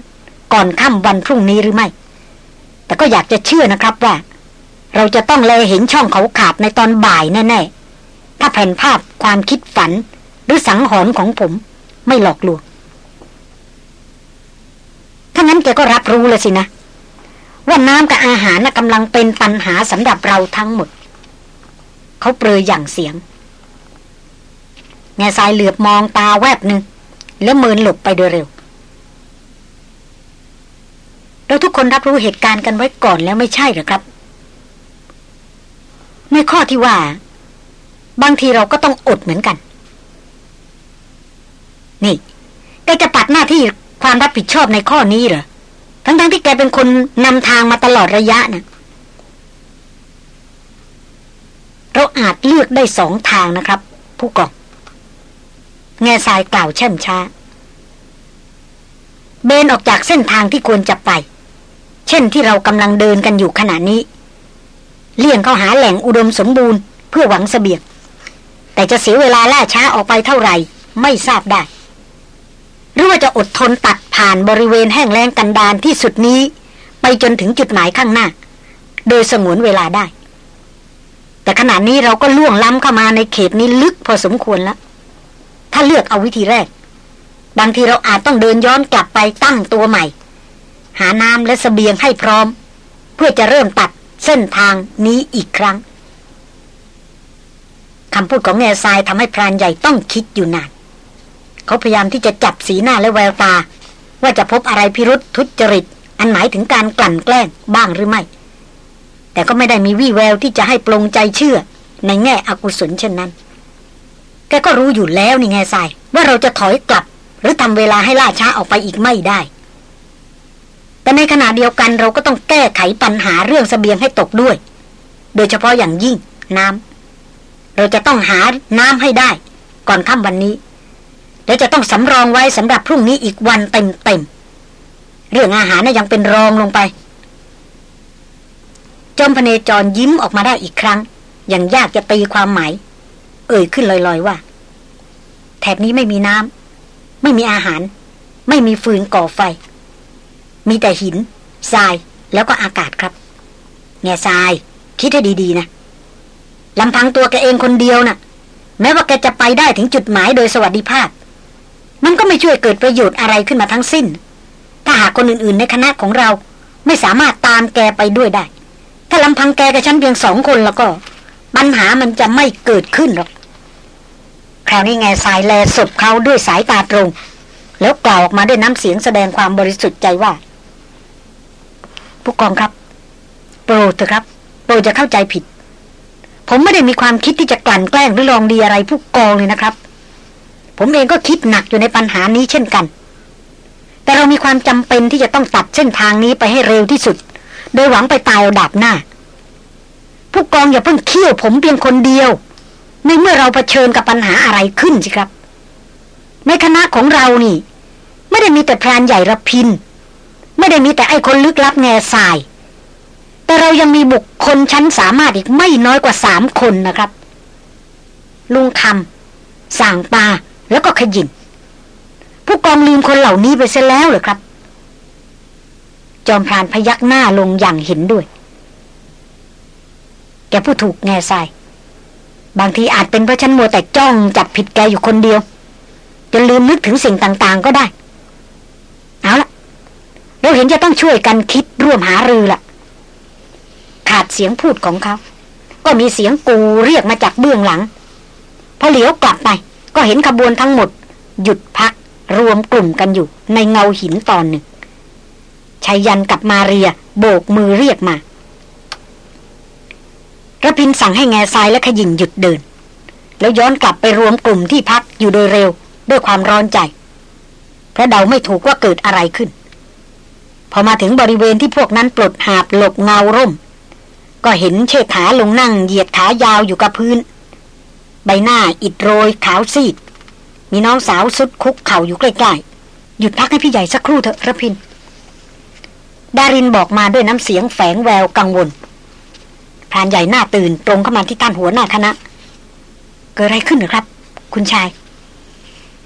ก่อนค่ำวันพรุ่งนี้หรือไม่ แต่ก็อยากจะเชื่อนะครับว่า เราจะต้องเลเห็นช่องเขาขาดในตอนบ่ายแน่ๆ ถ้าแผ่นภาพความคิดฝันหรือสังหรณ์ของผมไม่หลอกลวงถ้างั้นแกก็รับรู้เลยสินะ ว่าน้ำกับอาหารกำลังเป็นปัญหาสำหรับเราทั้งหมด เขาเปรยอย่างเสียงแง่สายเหลือบมองตาแวบหนึ่ง แล้วมือหลบไปโดยเร็ว เราทุกคนรับรู้เหตุการณ์กันไว้ก่อนแล้วไม่ใช่หรือครับ ในข้อที่ว่า บางทีเราก็ต้องอดเหมือนกัน นี่แกจะปัดหน้าที่ความรับผิดชอบในข้อนี้เหรอทั้งๆทที่แกเป็นคนนำทางมาตลอดระยะนะเราอาจเลือกได้สองทางนะครับ ผู้กอง แง่ทรายกล่าวแช่มช้า เบนออกจากเส้นทางที่ควรจะไป เช่นที่เรากำลังเดินกันอยู่ขณะนี้ เลี่ยงเข้าหาแหล่งอุดมสมบูรณ์เพื่อหวังสเสบียง แต่จะเสียเวลาล่าช้าออกไปเท่าไหร่ไม่ทราบได้ หรือว่าจะอดทนตัดผ่านบริเวณแห้งแล้งกันดานที่สุดนี้ ไปจนถึงจุดหมายข้างหน้า โดยสงวนเวลาได้ แต่ขณะนี้เราก็ล่วงล้ำเข้ามาในเขตนี้ลึกพอสมควรแล้ว ถ้าเลือกเอาวิธีแรก บางทีเราอาจต้องเดินย้อนกลับไปตั้งตัวใหม่ หาน้ำและสเสบียงให้พร้อม เพื่อจะเริ่มตัดเส้นทางนี้อีกครั้งคำพูดของแง่ทรายทำให้พรานใหญ่ต้องคิดอยู่นาน เขาพยายามที่จะจับสีหน้าและแววตา ว่าจะพบอะไรพิรุษทุจริต อันหมายถึงการกลั่นแกล้งบ้างหรือไม่ แต่ก็ไม่ได้มีวี่แววที่จะให้ปลงใจเชื่อในแง่อกุศลเช่นนั้น แกก็รู้อยู่แล้วนี่ไงทราย ว่าเราจะถอยกลับ หรือทำเวลาให้ล่าช้าออกไปอีกไม่ได้ แต่ในขณะเดียวกันเราก็ต้องแก้ไขปัญหาเรื่องสเสบียงให้ตกด้วย โดยเฉพาะอย่างยิ่งน้ำเราจะต้องหาน้ำให้ได้ ก่อนค่ำวันนี้ และจะต้องสำรองไว้สำหรับพรุ่งนี้อีกวันเต็มๆเรื่องอาหารนะ่ยังเป็นรองลงไปจอมพเนจรยิ้มออกมาได้อีกครั้ง อย่างยากจะตีความหมาย เอ่ยขึ้นลอยๆว่า แถบนี้ไม่มีน้ำไม่มีอาหาร ไม่มีฟืนก่อไฟ มีแต่หินทรายแล้วก็อากาศครับแง่ทราย คิดให้ดีๆนะลำพังตัวแกเองคนเดียวนะ่ะ แม้ว่าแกจะไปได้ถึงจุดหมายโดยสวัสดิภาพ มันก็ไม่ช่วยเกิดประโยชน์อะไรขึ้นมาทั้งสิ้น ถ้าหากคนอื่นๆ ในคณะของเรา ไม่สามารถตามแกไปด้วยได้ ถ้าลำพังแกกับฉันเพียงสองคนแล้วก็ ปัญหามันจะไม่เกิดขึ้นหรอก คราวนี้ไงสายแลสบเขาด้วยสายตาตรง แล้วกล่าวออกมาด้วยน้ำเสียงแสดงความบริสุทธิ์ใจว่า ผู้กองครับ โปรดเถอะครับ โปรดจะเข้าใจผิด ผมไม่ได้มีความคิดที่จะกลั่นแกล้งหรือลองดีอะไรผู้กองเลยนะครับ ผมเองก็คิดหนักอยู่ในปัญหานี้เช่นกัน แต่เรามีความจำเป็นที่จะต้องตัดเส้นทางนี้ไปให้เร็วที่สุด โดยหวังไปตายเอาดับหน้า ผู้กองอย่าเพิ่งเคี่ยวผมเพียงคนเดียว ในเมื่อเราเผชิญกับปัญหาอะไรขึ้นสิครับ ในคณะของเรานี่ ไม่ได้มีแต่พรานใหญ่ระพิน ไม่ได้มีแต่ไอ้คนลึกลับแง่ทราย แต่เรายังมีบุคคลชั้นสามารถอีกไม่น้อยกว่าสามคนนะครับ ลุงคำสั่งปาแล้วก็ขยินผู้กองลืมคนเหล่านี้ไปเสียแล้วเหรอครับ จอมพรานพยักหน้าลงอย่างเห็นด้วย แกผู้ถูกแง่ทราย บางทีอาจเป็นเพราะฉันมัวแต่จ้องจับผิดแกอยู่คนเดียวจนลืมนึกถึงสิ่งต่างๆ ก็ได้ เอาละเราเห็นจะต้องช่วยกันคิดร่วมหารือละขาดเสียงพูดของเขา ก็มีเสียงกูเรียกมาจากเบื้องหลัง พอเหลียวกลับไป ก็เห็นขบวนทั้งหมด หยุดพักรวมกลุ่มกันอยู่ ในเงาหินตอนหนึ่งชายันกับมาเรีย โบกมือเรียกมา ระพินสั่งให้แง่ทรายและขยิงหยุดเดิน แล้วย้อนกลับไปรวมกลุ่มที่พักอยู่โดยเร็วด้วยความร้อนใจ เพราะเดาไม่ถูกว่าเกิดอะไรขึ้น พอมาถึงบริเวณที่พวกนั้นปลดหาบหลบเงาร่ม ก็เห็นเชิดขาลงนั่งเหยียดขายาวอยู่กับพื้น ใบหน้าอิดโรยขาวซีด มีน้องสาวสุดคุกเข่าอยู่ใกล้ๆหยุดพักให้พี่ใหญ่สักครู่เถอะระพินดารินบอกมาด้วยน้ำเสียงแฝงแววกังวล พรานใหญ่หน้าตื่นตรงเข้ามาที่ท่านหัวหน้าคณะ เกิดอะไรขึ้นหรือครับ คุณชาย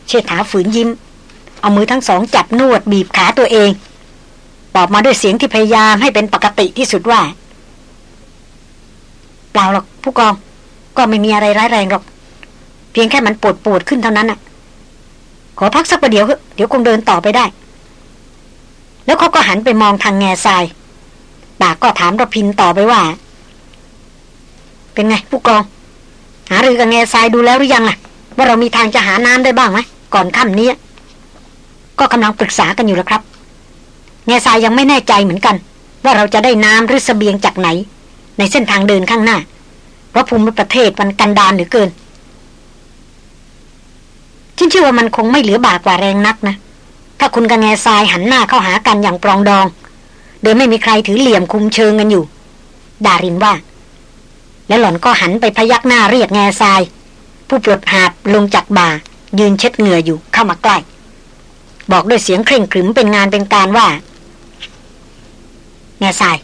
เชษฐาฝืนยิ้ม เอามือทั้งสองจับนวดบีบขาตัวเองตอบมาด้วยเสียงที่พยายามให้เป็นปกติที่สุดว่าเปล่าหรอกผู้กอง ก็ไม่มีอะไรร้ายแรงหรอก เพียงแค่มันปวดปวดขึ้นเท่านั้นน่ะ ขอพักสักประเดี๋ยวเดี๋ยวคงเดินต่อไปได้ แล้วเขาก็หันไปมองทางแง่ทรายดาก็ถามระพินต่อไปว่า เป็นไง ผู้กอง หารือกับแง่ทรายดูแล้วหรือยังล่ะ ว่าเรามีทางจะหาน้ำได้บ้างไหมก่อนค่ำนี้ ก็กำลังปรึกษากันอยู่แล้วครับ แง่ทรายยังไม่แน่ใจเหมือนกัน ว่าเราจะได้น้ำหรือสเสบียงจากไหน ในเส้นทางเดินข้างหน้า เพราะภูมิประเทศมันกันดานเหลือเกินฉันเชื่อว่ามันคงไม่เหลือบากกว่าแรงนักนะ ถ้าคุณกับแง่ทรายหันหน้าเข้าหากันอย่างปรองดอง โดยไม่มีใครถือเหลี่ยมคุมเชิงกันอยู่ ดารินว่า แล้วหล่อนก็หันไปพยักหน้าเรียกแง่ทราย ผู้ปลดหาบลงจากบ่า ยืนเช็ดเหงื่ออยู่เข้ามาใกล้ บอกด้วยเสียงเคร่งขรึมเป็นงานเป็นการว่า แง่ทราย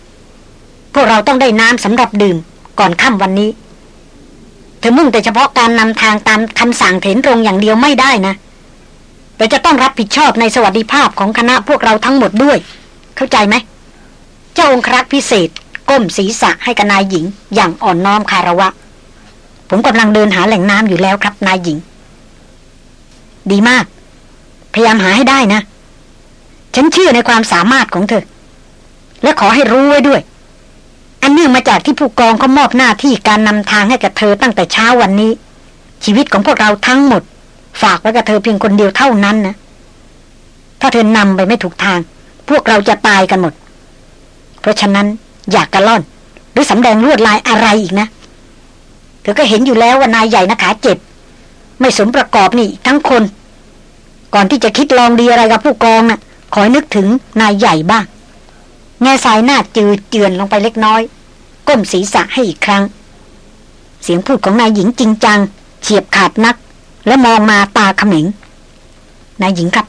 พวกเราต้องได้น้ำสำหรับดื่มก่อนค่ำวันนี้ เธอมุ่งแต่เฉพาะการนำทางตามคำสั่งเถนตรงอย่างเดียวไม่ได้นะแต่จะต้องรับผิดชอบในสวัสดิภาพของคณะพวกเราทั้งหมดด้วย เข้าใจไหม เจ้าองครักษ์พิเศษ ก้มศีรษะให้กับนายหญิง อย่างอ่อนน้อมคารวะ ผมกำลังเดินหาแหล่งน้ำอยู่แล้วครับนายหญิง ดีมาก พยายามหาให้ได้นะ ฉันเชื่อในความสามารถของเธอ และขอให้รู้ไว้ด้วย อันเนื่องมาจากที่ผู้กองเขามอบหน้าที่การนำทางให้กับเธอตั้งแต่เช้าวันนี้ ชีวิตของพวกเราทั้งหมด ฝากไว้กับเธอเพียงคนเดียวเท่านั้นนะ ถ้าเธอนำไปไม่ถูกทาง พวกเราจะตายกันหมด เพราะฉะนั้น อยากกระล่อน หรือสำแดงลวดลายอะไรอีกนะเธอก็เห็นอยู่แล้วว่านายใหญ่นะขาเจ็บ ไม่สมประกอบนี่ทั้งคน ก่อนที่จะคิดลองดีอะไรกับผู้กองนะ่ะ ขอนึกถึงนายใหญ่บ้างแง่สายหน้าจืดเจือนลงไปเล็กน้อย ก้มศีรษะให้อีกครั้ง เสียงพูดของนายหญิงจริงจัง เฉียบขาดนัก และมองมาตาขมิงนายหญิงครับ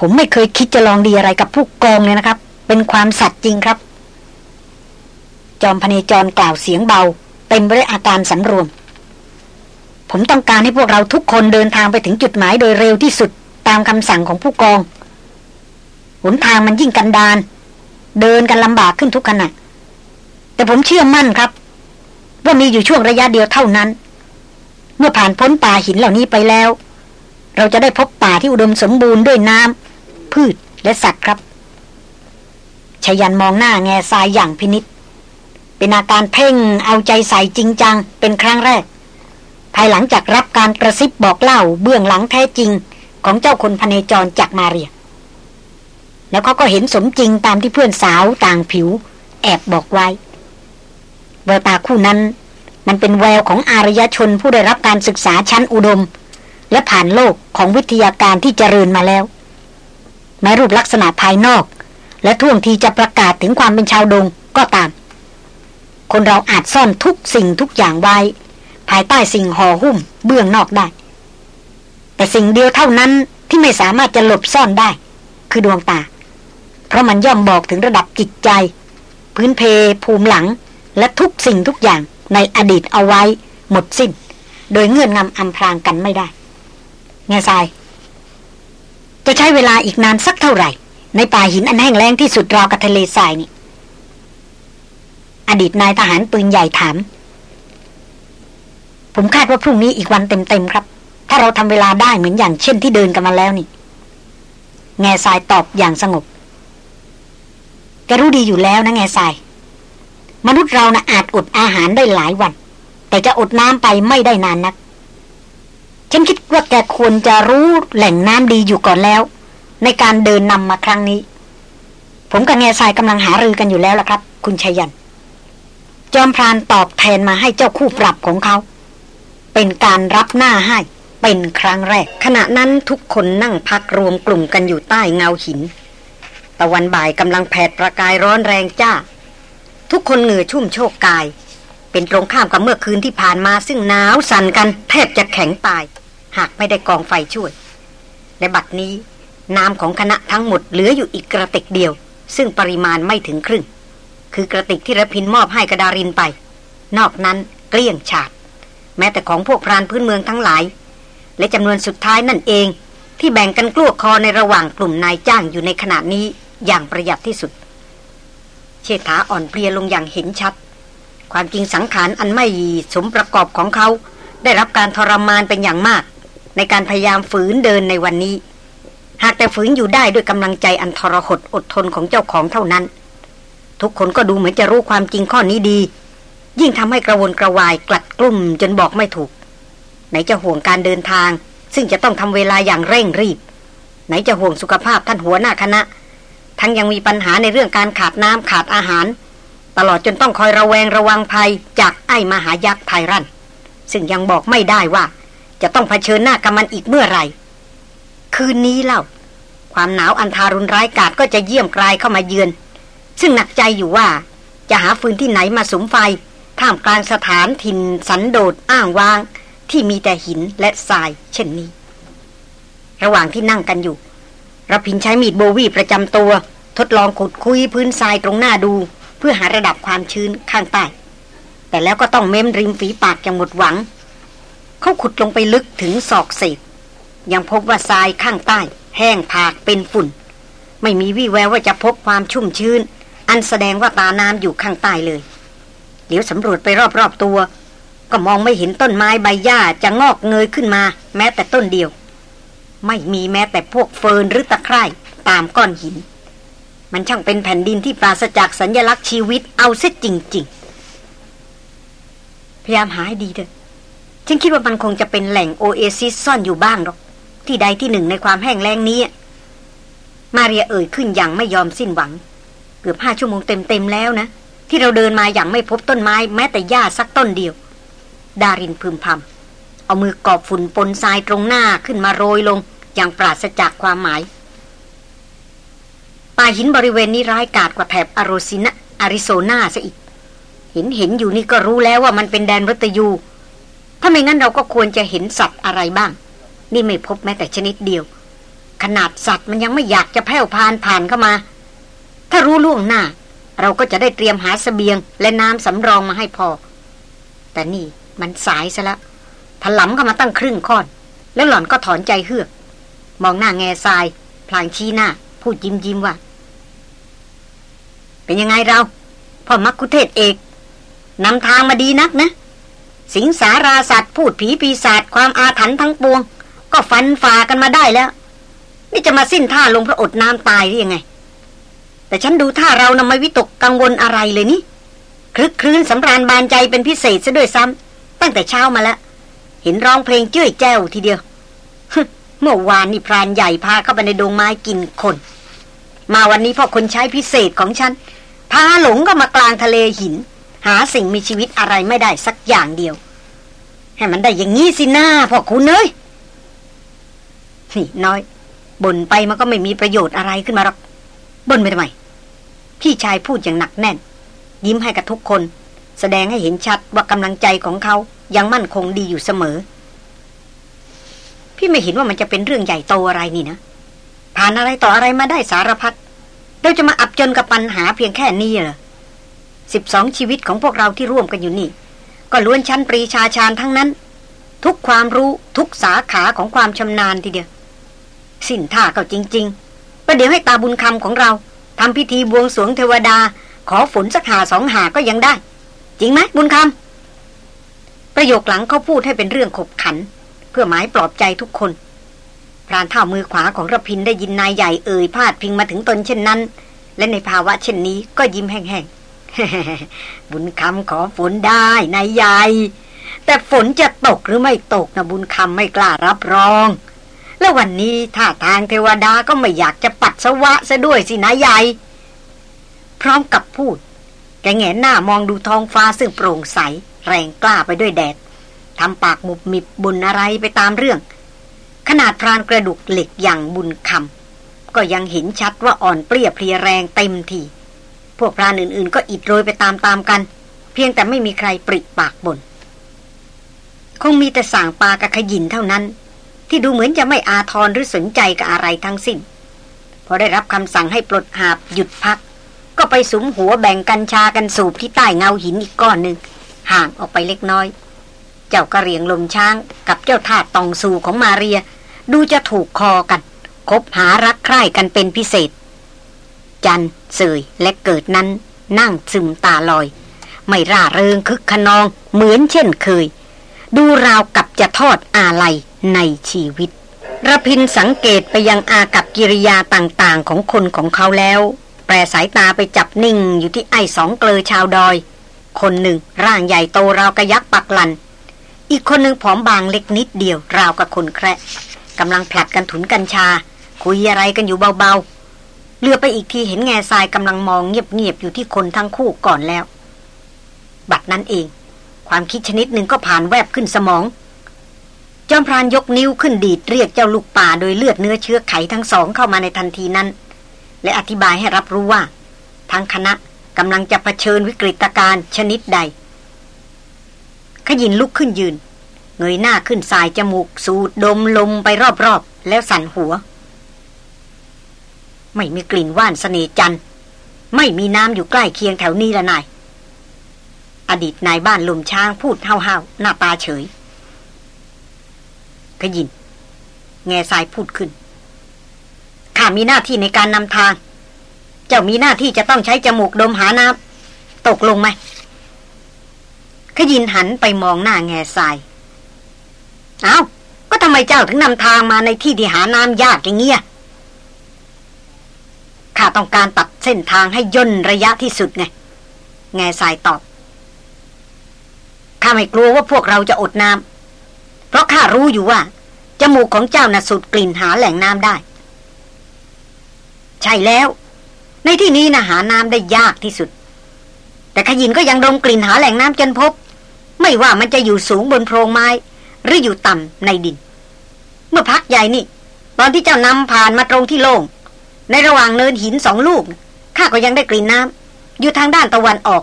ผมไม่เคยคิดจะลองดีอะไรกับผู้กองเลยนะครับ เป็นความสัตย์จริงครับ จอมพเนจรกล่าวเสียงเบา เต็มไปด้วยอาการสำรวม ผมต้องการให้พวกเราทุกคนเดินทางไปถึงจุดหมายโดยเร็วที่สุดตามคำสั่งของผู้กอง หนทางมันยิ่งกันดาน เดินกันลำบากขึ้นทุกขณะ แต่ผมเชื่อมั่นครับ ว่ามีอยู่ช่วงระยะเดียวเท่านั้น เมื่อผ่านพ้นป่าหินเหล่านี้ไปแล้ว เราจะได้พบป่าที่อุดมสมบูรณ์ด้วยน้ำพืชและสัตว์ครับชยันมองหน้าแง่ทรายอย่างพินิษ เป็นอาการเพ่งเอาใจใส่จริงจังเป็นครั้งแรก ภายหลังจากรับการกระซิบบอกเล่าเบื้องหลังแท้จริงของเจ้าคนพเนจรจากมาเรีย แล้วเขาก็เห็นสมจริงตามที่เพื่อนสาวต่างผิว แอบบอกไว้แววตาคู่นั้น มันเป็นแววของอารยชนผู้ได้รับการศึกษาชั้นอุดม และผ่านโลกของวิทยาการที่เจริญมาแล้วแม้รูปลักษณะภายนอก และท่วงทีจะประกาศถึงความเป็นชาวดงก็ตาม คนเราอาจซ่อนทุกสิ่งทุกอย่างไว้ ภายใต้สิ่งห่อหุ้ม เบื้องนอกได้ แต่สิ่งเดียวเท่านั้นที่ไม่สามารถจะหลบซ่อนได้ คือดวงตา เพราะมันย่อมบอกถึงระดับจิตใจ พื้นเพภูมิหลัง และทุกสิ่งทุกอย่างในอดีตเอาไว้ หมดสิ้น โดยเงื่อนงำอำพรางกันไม่ได้เงาทรายจะใช้เวลาอีกนานสักเท่าไหร่ ในป่าหินอันแห้งแล้งที่สุดราวกับทะเลทรายนี่ อดีตนายทหารปืนใหญ่ถาม ผมคาดว่าพรุ่งนี้อีกวันเต็มๆครับ ถ้าเราทำเวลาได้เหมือนอย่างเช่นที่เดินกันมาแล้วนี่ แง่ทรายตอบอย่างสงบแกรู้ดีอยู่แล้วนะแง่ทราย มนุษย์เรานะอาจอดอาหารได้หลายวัน แต่จะอดน้ำไปไม่ได้นานนัก ฉันคิดว่าแกควรจะรู้แหล่งน้ำดีอยู่ก่อนแล้ว ในการเดินนำมาครั้งนี้ ผมกับแง่ทรายกำลังหารือกันอยู่แล้วล่ะครับ คุณชัยยัน จอมพรานตอบแทนมาให้เจ้าคู่ปรับของเขา เป็นการรับหน้าให้ เป็นครั้งแรก ขณะนั้นทุกคนนั่งพักรวมกลุ่มกันอยู่ใต้เงาหิน ตะวันบ่ายกำลังแผดประกายร้อนแรงจ้า ทุกคนเหงื่อชุ่มโชกกาย เป็นตรงข้ามกับเมื่อคืนที่ผ่านมาซึ่งหนาวสั่นกันแทบจะแข็งตาย หากไม่ได้กองไฟช่วย และบัดนี้น้ำของคณะทั้งหมดเหลืออยู่อีกกระติกเดียว ซึ่งปริมาณไม่ถึงครึ่ง คือกระติกที่ระพินมอบให้กระดารินไป นอกนั้นเกลี้ยงฉาด แม้แต่ของพวกพรานพื้นเมืองทั้งหลาย และจำนวนสุดท้ายนั่นเอง ที่แบ่งกันกลัวคอในระหว่างกลุ่มนายจ้างอยู่ในขณะนี้อย่างประหยัดที่สุด เชษฐาอ่อนเพลียลงอย่างเห็นชัด ความจริงสังขารอันไม่สมประกอบของเขา ได้รับการทรมานเป็นอย่างมาก ในการพยายามฝืนเดินในวันนี้ หากแต่ฝืนอยู่ได้ด้วยกำลังใจอันทรหดอดทนของเจ้าของเท่านั้น ทุกคนก็ดูเหมือนจะรู้ความจริงข้อนี้ดี ยิ่งทำให้กระวนกระวายกลัดกลุ่มจนบอกไม่ถูก ไหนจะห่วงการเดินทาง ซึ่งจะต้องทำเวลาอย่างเร่งรีบ ไหนจะห่วงสุขภาพท่านหัวหน้าคณะ ทั้งยังมีปัญหาในเรื่องการขาดน้ำขาดอาหาร ตลอดจนต้องคอยระแวงระวังภัยจากไอ้มหายักษ์ไทรันซึ่งยังบอกไม่ได้ว่า จะต้องเผชิญหน้ากับมันอีกเมื่อไหร่ คืนนี้เล่า ความหนาวอันทารุณร้ายกาจก็จะเยี่ยมกลายเข้ามาเยือน ซึ่งหนักใจอยู่ว่า จะหาฟืนที่ไหนมาสมไฟ ท่ามกลางสถานถิ่นสันโดษอ้างว้าง ที่มีแต่หินและทราย เช่นนี้ ระหว่างที่นั่งกันอยู่รพินใช้มีดโบวีประจำตัว ทดลองขุดคุยพื้นทรายตรงหน้าดู เพื่อหาระดับความชื้นข้างใต้ แต่แล้วก็ต้องเม้มริมฝีปากอย่างหมดหวัง เขาขุดลงไปลึกถึงศอกเศษยังพบว่าทรายข้างใต้ แห้งผากเป็นฝุ่น ไม่มีวี่แววว่าจะพบความชุ่มชื้น อันแสดงว่าตาน้ำอยู่ข้างใต้เลยเดี๋ยวสำรวจไปรอบๆตัว ก็มองไม่เห็นต้นไม้ใบหญ้าจะงอกเงยขึ้นมา แม้แต่ต้นเดียว ไม่มีแม้แต่พวกเฟิร์นหรือตะไคร่ตามก้อนหิน มันช่างเป็นแผ่นดินที่ปราศจากสัญญลักษณ์ชีวิตเอาเสจริง ๆ พยายามหาให้ดีเถอะฉันคิดว่ามันคงจะเป็นแหล่งโอเอซิสซ่อนอยู่บ้างหรอก ที่ใดที่หนึ่งในความแห้งแล้งนี้ มาเรียเอ่ยขึ้นอย่างไม่ยอมสิ้นหวัง เกือบห้าชั่วโมงเต็มๆแล้วนะ ที่เราเดินมาอย่างไม่พบต้นไม้แม้แต่หญ้าสักต้นเดียว ดารินพึมพำเอามือกอบฝุ่นปนทรายตรงหน้าขึ้นมาโรยลง อย่างปราศจากความหมาย ป่าหินบริเวณนี้ร้ายกาจกว่าแถบอโรซินะอาริโซนาซะอีก เห็นเห็นอยู่นี่ก็รู้แล้วว่ามันเป็นแดนวัตยู ถ้าไม่งั้นเราก็ควรจะเห็นสัตว์อะไรบ้าง นี่ไม่พบแม้แต่ชนิดเดียว ขนาดสัตว์มันยังไม่อยากจะแผ่วพานผ่านเข้ามา ถ้ารู้ล่วงหน้า เราก็จะได้เตรียมหาสเสบียงและน้ำสำรองมาให้พอ แต่นี่มันสายซะละถลำเข้ามาตั้งครึ่งค่อน แล้วหล่อนก็ถอนใจเฮือก มองหน้าแง่ทราย พลางชี้หน้า พูดยิ้มยิ้มว่า เป็นยังไงเรา พ่อมักคุเทศเอกนำทางมาดีนักนะ สิงสาราสัตว์พูดผีปีศาจความอาถรรพ์ทั้งปวง ก็ฟันฝ่ากันมาได้แล้ว นี่จะมาสิ้นท่าลงพระอดน้ำตายหรือยังไง แต่ฉันดูท่าเรานำไม่วิตกกังวลอะไรเลยนี่คลึกคลื้นสำราญบานใจเป็นพิเศษซะด้วยซ้ำตั้งแต่เช้ามาแล้วเห็นร้องเพลงเจ้ยแจ้วทีเดียวเมื่อวานนี่พรานใหญ่พาเข้าไปในดงไม้กินคน มาวันนี้พ่อคนใช้พิเศษของฉัน พาหลงก็มากลางทะเลหิน หาสิ่งมีชีวิตอะไรไม่ได้สักอย่างเดียว ให้มันได้อย่างงี้สิหน้าพ่อคุณเอ้ยนี่น้อยบ่นไปมันก็ไม่มีประโยชน์อะไรขึ้นมาหรอกบ่นไปทำไม พี่ชายพูดอย่างหนักแน่น ยิ้มให้กับทุกคน แสดงให้เห็นชัดว่ากำลังใจของเขายังมั่นคงดีอยู่เสมอ พี่ไม่เห็นว่ามันจะเป็นเรื่องใหญ่โตอะไรนี่นะ ผ่านอะไรต่ออะไรมาได้สารพัดเราจะมาอับจนกับปัญหาเพียงแค่นี้เหรอสิบสองชีวิตของพวกเราที่ร่วมกันอยู่นี่ ก็ล้วนชั้นปรีชาชาญทั้งนั้น ทุกความรู้ทุกสาขาของความชำนาญทีเดียว สิ้นท่าก็จริง ๆ ประเดี๋ยวให้ตาบุญคำของเรา ทำพิธีบวงสรวงเทวดา ขอฝนสักหาสองหาก็ยังได้ จริงไหมบุญคำประโยคหลังเขาพูดให้เป็นเรื่องขบขัน เพื่อหมายปลอบใจทุกคนพรานเท่ามือขวาของระพินได้ยินนายใหญ่เอ่ยพาดพิงมาถึงตนเช่นนั้น และในภาวะเช่นนี้ก็ยิ้มแห้งๆบุญคำขอฝนได้นายใหญ่แต่ฝนจะตกหรือไม่ตกนะบุญคำไม่กล้ารับรอง แล้ววันนี้ถ้าทางเทวดาก็ไม่อยากจะปัดสวะซะด้วยสินายใหญ่พร้อมกับพูด แกแงหน้ามองดูท้องฟ้าซึ่งโปร่งใส แรงกล้าไปด้วยแดดทำปากมุบมิบบุญอะไรไปตามเรื่อง ขนาดพรานกระดูกเหล็กอย่างบุญคำก็ยังเห็นชัดว่าอ่อนเปรี้ยเพลียแรงเต็มทีพวกพรานอื่นๆ ก็อิดโรยไปตามๆกัน เพียงแต่ไม่มีใครปริปากบน่นคงมีแต่สางปากับขยินเท่านั้น ที่ดูเหมือนจะไม่อาทรหรือสนใจกับอะไรทั้งสิ้น พอได้รับคำสั่งให้ปลดหาบหยุดพัก ก็ไปสุมหัวแบ่งกัญชากันสูบที่ใต้เงาหินอีกก้อนหนึ่งห่างออกไปเล็กน้อย เจ้ากระเรียงลมช้างกับเจ้าทาตองสูของมาเรีย ดูจะถูกคอกัน คบหารักใคร่กันเป็นพิเศษ จันเสยและเกิดนั้น นั่งซึมตาลอย ไม่ร่าเริงคึกขนองเหมือนเช่นเคย ดูราวกับจะทอดอาลัย ในชีวิตระพินสังเกตไปยังอากับกิริยาต่างๆ ของคนของเขาแล้ว แปรสายตาไปจับนิ่งอยู่ที่ไอ้สองเกลอชาวดอย คนหนึ่งร่างใหญ่โตราวกระยักปักลัน อีกคนหนึ่งผอมบางเล็กนิดเดียวราวกับคนแคระกำลังผลัดกันถุนกัญชา คุยอะไรกันอยู่เบาๆเลือไปอีกทีเห็นแง่ทรายกำลังมองเงียบๆอยู่ที่คนทั้งคู่ก่อนแล้ว บัดนั้นเอง ความคิดชนิดหนึ่งก็ผ่านแวบขึ้นสมอง จอมพรานยกนิ้วขึ้นดีดเรียกเจ้าลูกป่าโดยเลือดเนื้อเชื้อไขทั้งสองเข้ามาในทันทีนั้น และอธิบายให้รับรู้ว่าทั้งคณะกำลังจะะเผชิญวิกฤตการณ์ชนิดใด ขยินลุกขึ้นยืน เงยหน้าขึ้นสายจมูก สูดดมลมไปรอบๆ แล้วสั่นหัว ไม่มีกลิ่นว่านสเสน่จันไม่มีน้ำอยู่ใกล้เคียงแถวนี้ละนาย อดีตนายบ้านลมช้างพูดเห่าๆหน้าตาเฉย ขยิน แง่สายพูดขึ้น ข้ามีหน้าที่ในการนำทาง เจ้ามีหน้าที่จะต้องใช้จมูกดมหาน้ำตกลงไหมขยินหันไปมองหน้าแง่ทราย เอา้า ก็ทำไมเจ้าถึงนำทางมาในที่ที่หาน้ำยากอย่างเงี้ยข้าต้องการตัดเส้นทางให้ย่นระยะที่สุดไง แง่ทรายตอบข้าไม่กลัวว่าพวกเราจะอดน้ำ เพราะข้ารู้อยู่ว่า จมูกของเจ้าน่ะสูดกลิ่นหาแหล่งน้ำได้ ใช่แล้ว ในที่นี้นะหาน้ำได้ยากที่สุด แต่ขยินก็ยังดมกลิ่นหาแหล่งน้ำจนพบ ไม่ว่ามันจะอยู่สูงบนโพรงไม้ หรืออยู่ต่ำในดิน เมื่อพักใหญ่นี่ ตอนที่เจ้านำผ่านมาตรงที่โล่งในระหว่างเนินหินสองลูกข้าก็ยังได้กลิ่นน้ำอยู่ทางด้านตะวันออก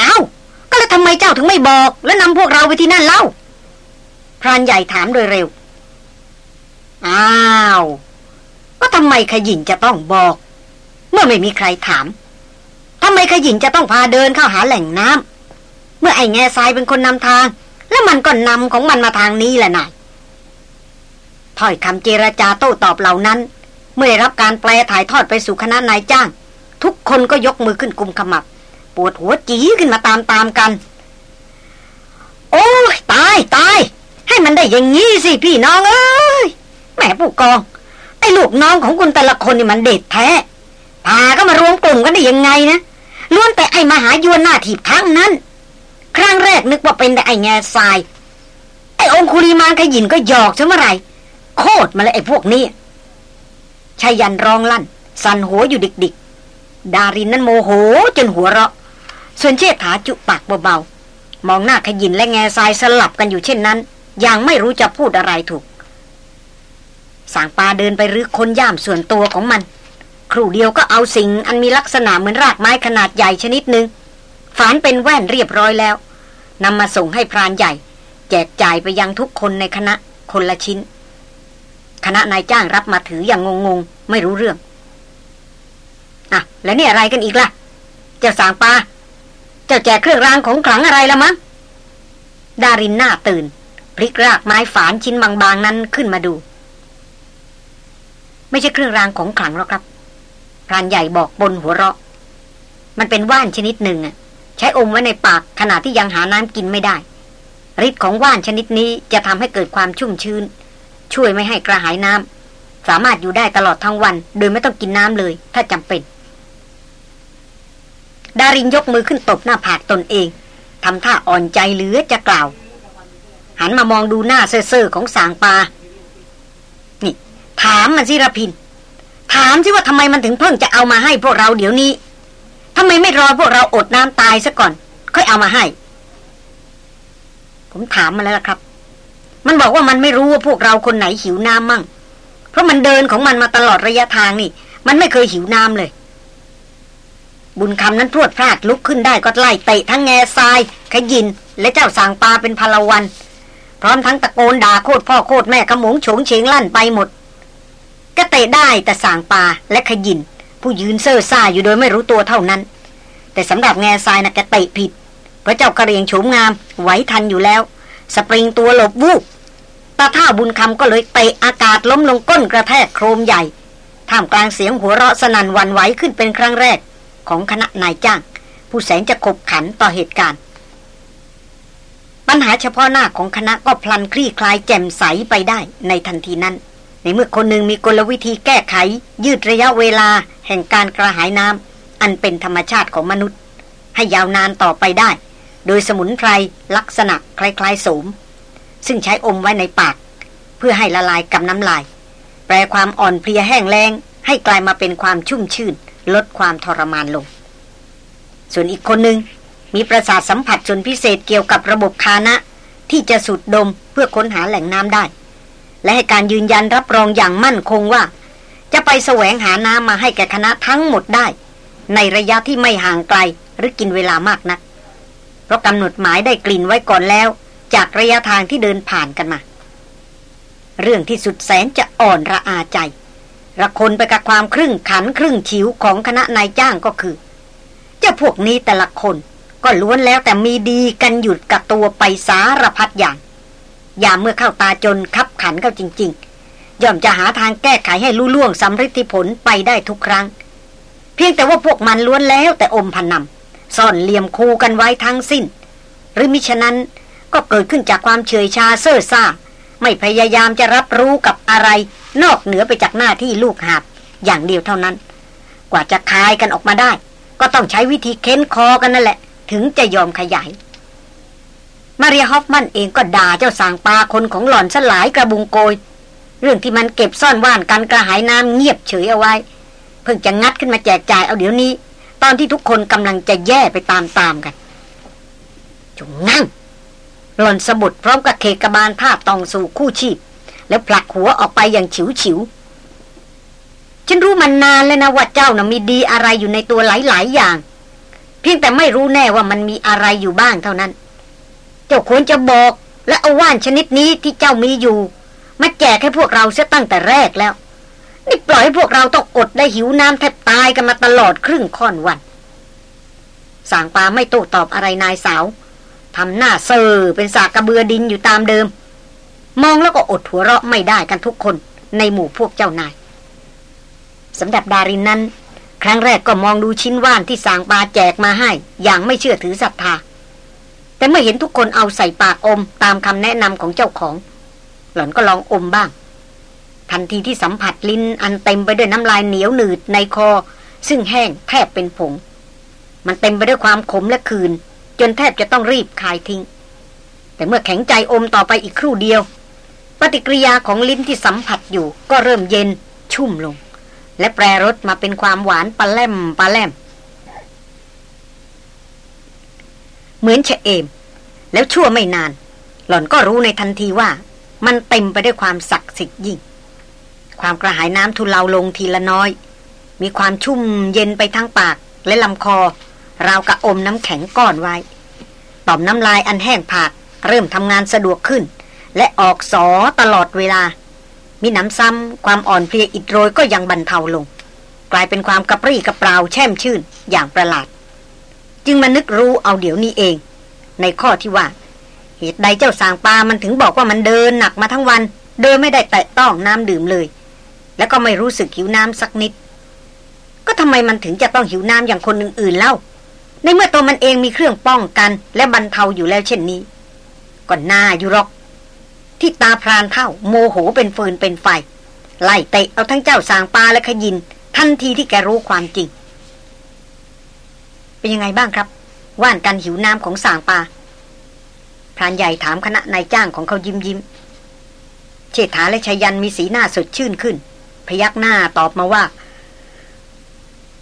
อ้าวก็แล้วทำไมเจ้าถึงไม่บอก และนำพวกเราไปที่นั่นเล่า รานใหญ่ถามโดยเร็ว อ้าว ก็ทำไมขยินจะต้องบอก เมื่อไม่มีใครถามทำไมขยินจะต้องพาเดินเข้าหาแหล่งน้ำเมื่อไอ้แง่ทรายเป็นคนนำทาง แล้วมันก็นำของมันมาทางนี้แหละนายถ้อยคำเจรจาโต้ตอบเหล่านั้น เมื่อได้รับการแปลถ่ายทอดไปสู่คณะนายจ้าง ทุกคนก็ยกมือขึ้นกุมขมับ ปวดหัวจีขึ้นมาตามตามกัน โอ้ยตายตาย ให้มันได้อย่างงี้สิพี่น้องเอ้ยแม่ผู้กองไอ้ลูกน้องของคุณแต่ละคนนี่มันเด็ดแท้พาก็มารวมกลุ่มกันได้ยังไงนะล้วนแต่ไอ้มหายวนหน้าถีบทั้งนั้น ครั้งแรกนึกว่าเป็นแต่ไอ้แง่ทราย ไอ้องคุลีมานขยินก็หยอกซะเมื่อไรโคตรมาเลยไอ้พวกนี้ชายันร้องลั่น สั่นหัวอยู่ดิกๆ ดารินนั้นโมโหจนหัวเราะ ส่วนเชษฐาจุปากเบาๆ มองหน้าขยินและแง่ทรายสลับกันอยู่เช่นนั้น อย่างไม่รู้จะพูดอะไรถูก สางปาเดินไปรื้อค้นย่ามส่วนตัวของมัน ครู่เดียวก็เอาสิ่งอันมีลักษณะเหมือนรากไม้ขนาดใหญ่ชนิดหนึ่งฝานเป็นแว่นเรียบร้อยแล้วนำมาส่งให้พรานใหญ่ แจกจ่ายไปยังทุกคนในคณะคนละชิ้น คณะนายจ้างรับมาถืออย่างงงๆ ไม่รู้เรื่อง อะ แล้วนี่อะไรกันอีกล่ะ เจ้าสางปาเจ้าแจกเครื่องรางของขลังอะไรละมั้งดารินหน้าตื่น พลิกรากไม้ฝานชิ้นบางๆนั้นขึ้นมาดู ไม่ใช่เครื่องรางของขลังหรอกครับพรานใหญ่บอกบนหัวเราะ มันเป็นว่านชนิดหนึ่งใช้อมไว้ในปากขณะที่ยังหาน้ำกินไม่ได้ฤทธิ์ของว่านชนิดนี้จะทำให้เกิดความชุ่มชื้น ช่วยไม่ให้กระหายน้ำสามารถอยู่ได้ตลอดทั้งวัน โดยไม่ต้องกินน้ำเลย ถ้าจำเป็น ดารินยกมือขึ้นตบหน้าผากตนเองทำท่าอ่อนใจเหลือจะกล่าว หันมามองดูหน้าเซ่อๆของสางปา นี่ ถามมันสิระพิน ถามสิว่าทำไมมันถึงเพิ่งจะเอามาให้พวกเราเดี๋ยวนี้ทำไมไม่รอพวกเราอดน้ำตายซะก่อน ค่อยเอามาให้ ผมถามมาแล้วล่ะครับ มันบอกว่ามันไม่รู้ว่าพวกเราคนไหนหิวน้ำมั่ง เพราะมันเดินของมันมาตลอดระยะทางนี่ มันไม่เคยหิวน้ำเลย บุญคำนั้นพรวดพลาดลุกขึ้นได้ก็ไล่เตะทั้งแง่ทราย ขยิน และเจ้าสางปลาเป็นพลวัน พร้อมทั้งตะโกนด่าโคตรพ่อโคตรแม่ขมงโฉงเฉงลั่นไปหมดก็เตะได้แต่สางปาและขยิน ผู้ยืนเซ่อซ่าอยู่โดยไม่รู้ตัวเท่านั้น แต่สำหรับแง่ทรายนะ่ะแกเตะผิดพระเจ้ากระเรียงโฉมงามไหวทันอยู่แล้ว สปริงตัวหลบวูบตาท่าบุญคำก็เลยเตะอากาศล้มลงก้นกระแทกโครมใหญ่ท่ามกลางเสียงหัวเราะสนั่นวันไหวขึ้นเป็นครั้งแรก ของคณะนายจ้าง ผู้แสนจะขบขันต่อเหตุการณ์ ปัญหาเฉพาะหน้าของคณะก็พลันคลี่คลายแจ่มใสไปได้ในทันทีนั้น ในเมื่อคนหนึ่งมีกลวิธีแก้ไข ยืดระยะเวลา แห่งการกระหายน้ำอันเป็นธรรมชาติของมนุษย์ ให้ยาวนานต่อไปได้ โดยสมุนไพรลักษณะคล้ายๆโสม ซึ่งใช้อมไว้ในปาก เพื่อให้ละลายกับน้ำลาย แปลความอ่อนเพลียแห้งแล้ง ให้กลายมาเป็นความชุ่มชื่น ลดความทรมานลง ส่วนอีกคนหนึ่ง มีประสาทสัมผัสส่วนพิเศษเกี่ยวกับระบบคานะ ที่จะสูดดมเพื่อค้นหาแหล่งน้ำได้ และให้การยืนยันรับรองอย่างมั่นคงว่า จะไปแสวงหาน้ำมาให้แก่คณะทั้งหมดได้ ในระยะที่ไม่ห่างไกลหรือกินเวลามากนัก เพราะกำหนดหมายได้กลิ่นไว้ก่อนแล้ว จากระยะทางที่เดินผ่านกันมา เรื่องที่สุดแสนจะอ่อนระอาใจระคนไปกับความครึ่งขันครึ่งฉิวของคณะนายจ้างก็คือ เจ้าพวกนี้แต่ละคน ก็ล้วนแล้วแต่มีดีกันหยุดกับตัวไปสารพัดอย่างอย่าเมื่อเข้าตาจนคับขันเข้าจริง ๆ ย่อมจะหาทางแก้ไขให้ลู่ล่วงสำฤทธิผลไปได้ทุกครั้ง เพียงแต่ว่าพวกมันล้วนแล้วแต่อมพันนำซ่อนเหลี่ยมคูกันไว้ทั้งสิ้น หรือมิฉะนั้นก็เกิดขึ้นจากความเฉยชาเซ่อซ่า ไม่พยายามจะรับรู้กับอะไร นอกเหนือไปจากหน้าที่ลูกหาบอย่างเดียวเท่านั้น กว่าจะคายกันออกมาได้ ก็ต้องใช้วิธีเค้นคอกันนั่นแหละ ถึงจะยอมขยาย มาริยฮอฟมันเองก็ด่าเจ้าสางปลาคนของหล่อนสลายกระบุงโกย เรื่องที่มันเก็บซ่อนว่านกันกระหายน้ำเงียบเฉยเอาไว้ เพิ่งจะงัดขึ้นมาแจกจ่ายเอาเดี๋ยวนี้ ตอนที่ทุกคนกำลังจะแย่ไปตามๆกันจงนั่งหล่อนสะบุดพร้อมกับเคกบาลท่าตองสู่คู่ชีพ แล้วผลักหัวออกไปอย่างฉิวฉิวฉันรู้มันนานแล้วนะว่าเจ้านะ่ะมีดีอะไรอยู่ในตัวหลาย ๆ อย่าง พียงแต่ไม่รู้แน่ว่ามันมีอะไรอยู่บ้างเท่านั้น เจ้าควรจะบอก และเอาว่านชนิดนี้ที่เจ้ามีอยู่ มาแจกให้พวกเราเสียตั้งแต่แรกแล้ว นี่ปล่อยให้พวกเราต้องอดได้หิวน้ำแทบตายกันมาตลอดครึ่งค่อนวันสางปาไม่โต้ตอบอะไรนายสาวทำหน้าเซอเป็นสากกระเบือดินอยู่ตามเดิม มองแล้วก็อดหัวเราะไม่ได้กันทุกคนในหมู่พวกเจ้านายสำหรับดารินนั้น ครั้งแรกก็มองดูชิ้นว่านที่สางปลาแจกมาให้ อย่างไม่เชื่อถือศรัทธา แต่เมื่อเห็นทุกคนเอาใส่ปากอมตามคำแนะนำของเจ้าของ หล่อนก็ลองอมบ้าง ทันทีที่สัมผัสลิ้นอันเต็มไปด้วยน้ำลายเหนียวหนืดในคอ ซึ่งแห้งแทบเป็นผง มันเต็มไปด้วยความขมและคืน จนแทบจะต้องรีบคายทิ้ง แต่เมื่อแข็งใจอมต่อไปอีกครู่เดียว ปฏิกิริยาของลิ้นที่สัมผัสอยู่ก็เริ่มเย็นชุ่มลง และแปรรสมาเป็นความหวานปลาแลมปลาแลม เหมือนเชเอม แล้วชั่วไม่นาน หล่อนก็รู้ในทันทีว่า มันเต็มไปด้วยความศักดิ์สิทธิ์ยิ่ง ความกระหายน้ำทุเลาลงทีละน้อย มีความชุ่มเย็นไปทั้งปากและลำคอ ราวกับอมน้ำแข็งก้อนไว้ ต่อมน้ำลายอันแห้งผาก เริ่มทำงานสะดวกขึ้น และออกสอตลอดเวลา มีน้ำซ้ำความอ่อนเพลียอิดโรยก็ยังบรรเทาลง กลายเป็นความกระปรี้กระเปร่าแช่มชื่นอย่างประหลาด จึงมานึกรู้เอาเดี๋ยวนี้เอง ในข้อที่ว่า เหตุใดเจ้าสางปลามันถึงบอกว่ามันเดินหนักมาทั้งวันเดินไม่ได้แตะต้องน้ำดื่มเลย แล้วก็ไม่รู้สึกหิวน้ำสักนิด ก็ทำไมมันถึงจะต้องหิวน้ำอย่างคนอื่นๆเล่า ในเมื่อตัวมันเองมีเครื่องป้องกัน และบรรเทาอยู่แล้วเช่นนี้ก่อนหน้าอยู่หรอก ที่ตาพรานเท่าโมโหเป็นฟืนเป็นไฟ ไล่เตะเอาทั้งเจ้าสางปลาและขยิน ทันทีที่แกรู้ความจริง เป็นยังไงบ้างครับ ว่านกันหิวน้ำของสางปลาพรานใหญ่ถามคณะนายจ้างของเขายิ้มยิ้มเชษฐาและชายันมีสีหน้าสดชื่นขึ้น พยักหน้าตอบมาว่า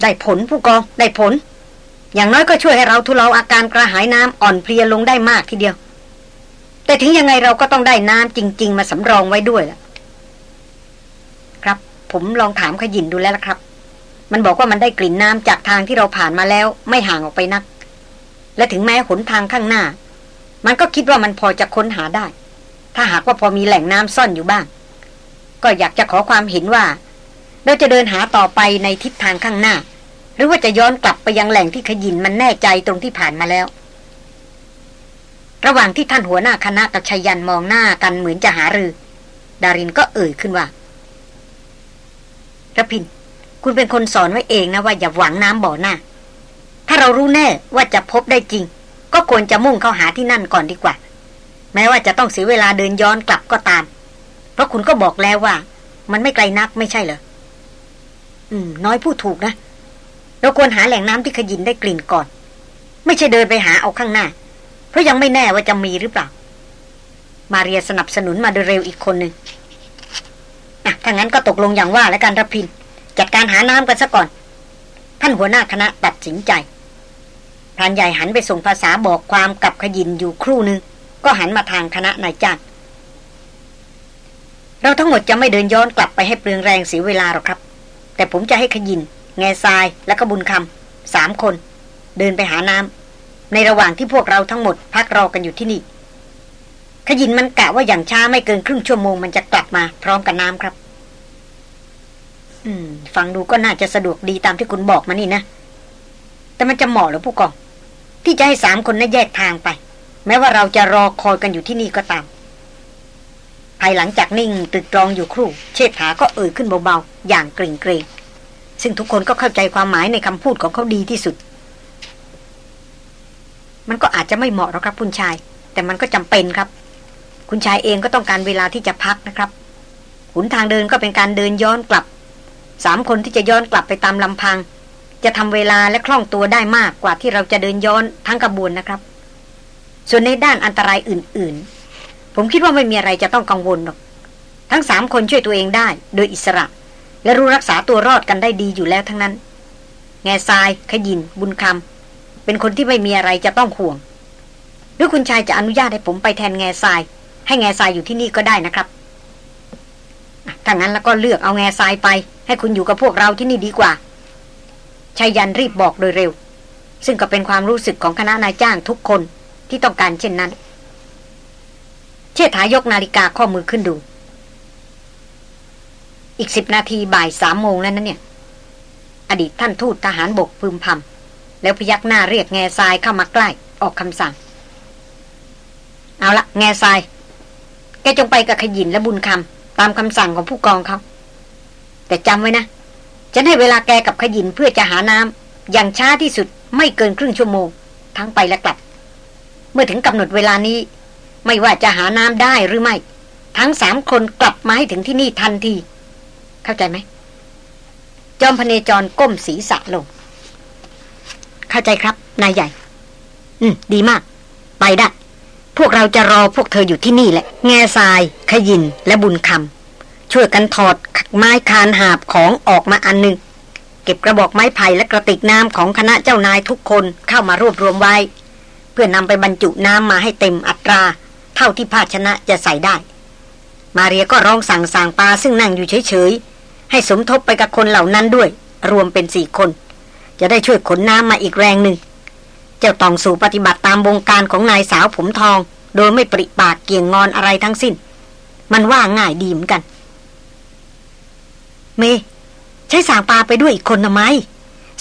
ได้ผลผู้กองได้ผล อย่างน้อยก็ช่วยให้เราทุเลาอาการกระหายน้ำอ่อนเพลียลงได้มากทีเดียว แต่ถึงยังไงเราก็ต้องได้น้ำจริง ๆ มาสำรองไว้ด้วยล่ะ ครับ ผมลองถามขยินดูแล้วละครับ มันบอกว่ามันได้กลิ่นน้ำจากทางที่เราผ่านมาแล้ว ไม่ห่างออกไปนัก และถึงแม้หนทางข้างหน้า มันก็คิดว่ามันพอจะค้นหาได้ ถ้าหากว่าพอมีแหล่งน้ำซ่อนอยู่บ้าง ก็อยากจะขอความเห็นว่า เราจะเดินหาต่อไปในทิศทางข้างหน้า หรือว่าจะย้อนกลับไปยังแหล่งที่ขยินมันแน่ใจตรงที่ผ่านมาแล้ว ระหว่างที่ท่านหัวหน้าคณะกับชยันมองหน้ากันเหมือนจะหารือ ดารินก็เอ่ยขึ้นว่าระพิน คุณเป็นคนสอนไว้เองนะว่าอย่าหวังน้ำบ่อหน้า ถ้าเรารู้แน่ว่าจะพบได้จริง ก็ควรจะมุ่งเข้าหาที่นั่นก่อนดีกว่า แม้ว่าจะต้องเสียเวลาเดินย้อนกลับก็ตาม เพราะคุณก็บอกแล้วว่า มันไม่ไกลนักไม่ใช่เหรอ อืม น้อยพูดถูกนะ เราควรหาแหล่งน้ำที่ขยินได้กลิ่นก่อน ไม่ใช่เดินไปหาเอาข้างหน้า เพราะยังไม่แน่ว่าจะมีหรือเปล่า มาเรียสนับสนุนมาโดยเร็วอีกคนหนึ่งอะถ้างั้นก็ตกลงอย่างว่าแล้วกันรพิน จัดการหาน้ำกันซะก่อน ท่านหัวหน้าคณะตัดสินใจพรานใหญ่หันไปส่งภาษาบอกความกับขยินอยู่ครู่หนึ่งก็หันมาทางคณะนายจ้างเราทั้งหมดจะไม่เดินย้อนกลับไปให้เปลืองแรงเสียเวลาหรอกครับ แต่ผมจะให้ขยิน แง่ทรายและก็บุญคำสามคน เดินไปหาน้ำ ในระหว่างที่พวกเราทั้งหมดพักรอกันอยู่ที่นี่ ขยินมันกะว่าอย่างช้าไม่เกินครึ่งชั่วโมงมันจะกลับมาพร้อมกับน้ำครับ อืม ฟังดูก็น่าจะสะดวกดีตามที่คุณบอกมานี่นะ แต่มันจะเหมาะหรือผู้กอง ที่จะให้สามคนนั้นแยกทางไป แม้ว่าเราจะรอคอยกันอยู่ที่นี่ก็ตาม ภายหลังจากนิ่งตึกตรองอยู่ครู่ เชษฐาก็เอ่ยขึ้นเบาๆอย่างเกรงเกรงซึ่งทุกคนก็เข้าใจความหมายในคำพูดของเขาดีที่สุด มันก็อาจจะไม่เหมาะหรอกครับคุณชาย แต่มันก็จำเป็นครับ คุณชายเองก็ต้องการเวลาที่จะพักนะครับหุนทางเดินก็เป็นการเดินย้อนกลับสามคนที่จะย้อนกลับไปตามลำพัง จะทำเวลาและคล่องตัวได้มากกว่าที่เราจะเดินย้อนทั้งกระบวนนะครับ ส่วนในด้านอันตรายอื่น ๆ ผมคิดว่าไม่มีอะไรจะต้องกังวลหรอก ทั้งสามคนช่วยตัวเองได้ โดยอิสระ และรู้รักษาตัวรอดกันได้ดีอยู่แล้วทั้งนั้น แง่ทราย ขยิน บุญคำ เป็นคนที่ไม่มีอะไรจะต้องห่วง หรือคุณชายจะอนุญาตให้ผมไปแทนแง่ทราย ให้แง่ทรายอยู่ที่นี่ก็ได้นะครับถ้างั้นแล้วก็เลือกเอาแง่ทรายไป ให้คุณอยู่กับพวกเราที่นี่ดีกว่าชายันรีบบอกโดยเร็ว ซึ่งก็เป็นความรู้สึกของคณะนายจ้างทุกคนที่ต้องการเช่นนั้น เชษฐายกนาฬิกาข้อมือขึ้นดู อีกสิบนาทีบ่ายสามโมงแล้วนั่นเนี่ย อดีตท่านทูตทหารบกพึมพำ แล้วพยักหน้าเรียกแง่ทรายเข้ามาใกล้ออกคำสั่ง เอาละแง่ทรายแกจงไปกับขยินและบุญคำตามคำสั่งของผู้กองเขา แต่จำไว้นะฉันให้เวลาแกกับขยินเพื่อจะหาน้ำอย่างช้าที่สุดไม่เกินครึ่งชั่วโมง ทั้งไปและกลับ เมื่อถึงกำหนดเวลานี้ ไม่ว่าจะหาน้ำได้หรือไม่ ทั้งสามคนกลับมาให้ถึงที่นี่ทันที เข้าใจไหมจอมพเนจรก้มศีรษะลง เข้าใจครับ นายใหญ่ อืม ดีมาก ไปได้ พวกเราจะรอพวกเธออยู่ที่นี่แหละ แง่ทราย ขยินและบุญคำช่วยกันถอดไม้คานหาบของออกมาอันหนึ่งเก็บกระบอกไม้ไผ่และกระติกน้ำของคณะเจ้านายทุกคนเข้ามารวบรวมไว้ เพื่อนำไปบรรจุน้ำมาให้เต็มอัตรา เท่าที่ภาชนะจะใส่ได้ มาเรียก็ร้องสั่งสางปลาซึ่งนั่งอยู่เฉยๆ ให้สมทบไปกับคนเหล่านั้นด้วย รวมเป็นสี่คน จะได้ช่วยขนน้ำมาอีกแรงหนึ่ง เจ้าตองสู่ปฏิบัติตามวงการของนายสาวผมทอง โดยไม่ปริปากเกี่ยงงอนอะไรทั้งสิ้น มันว่าง่ายดีเหมือนกัน เม ใช้สางปลาไปด้วยอีกคนทำไม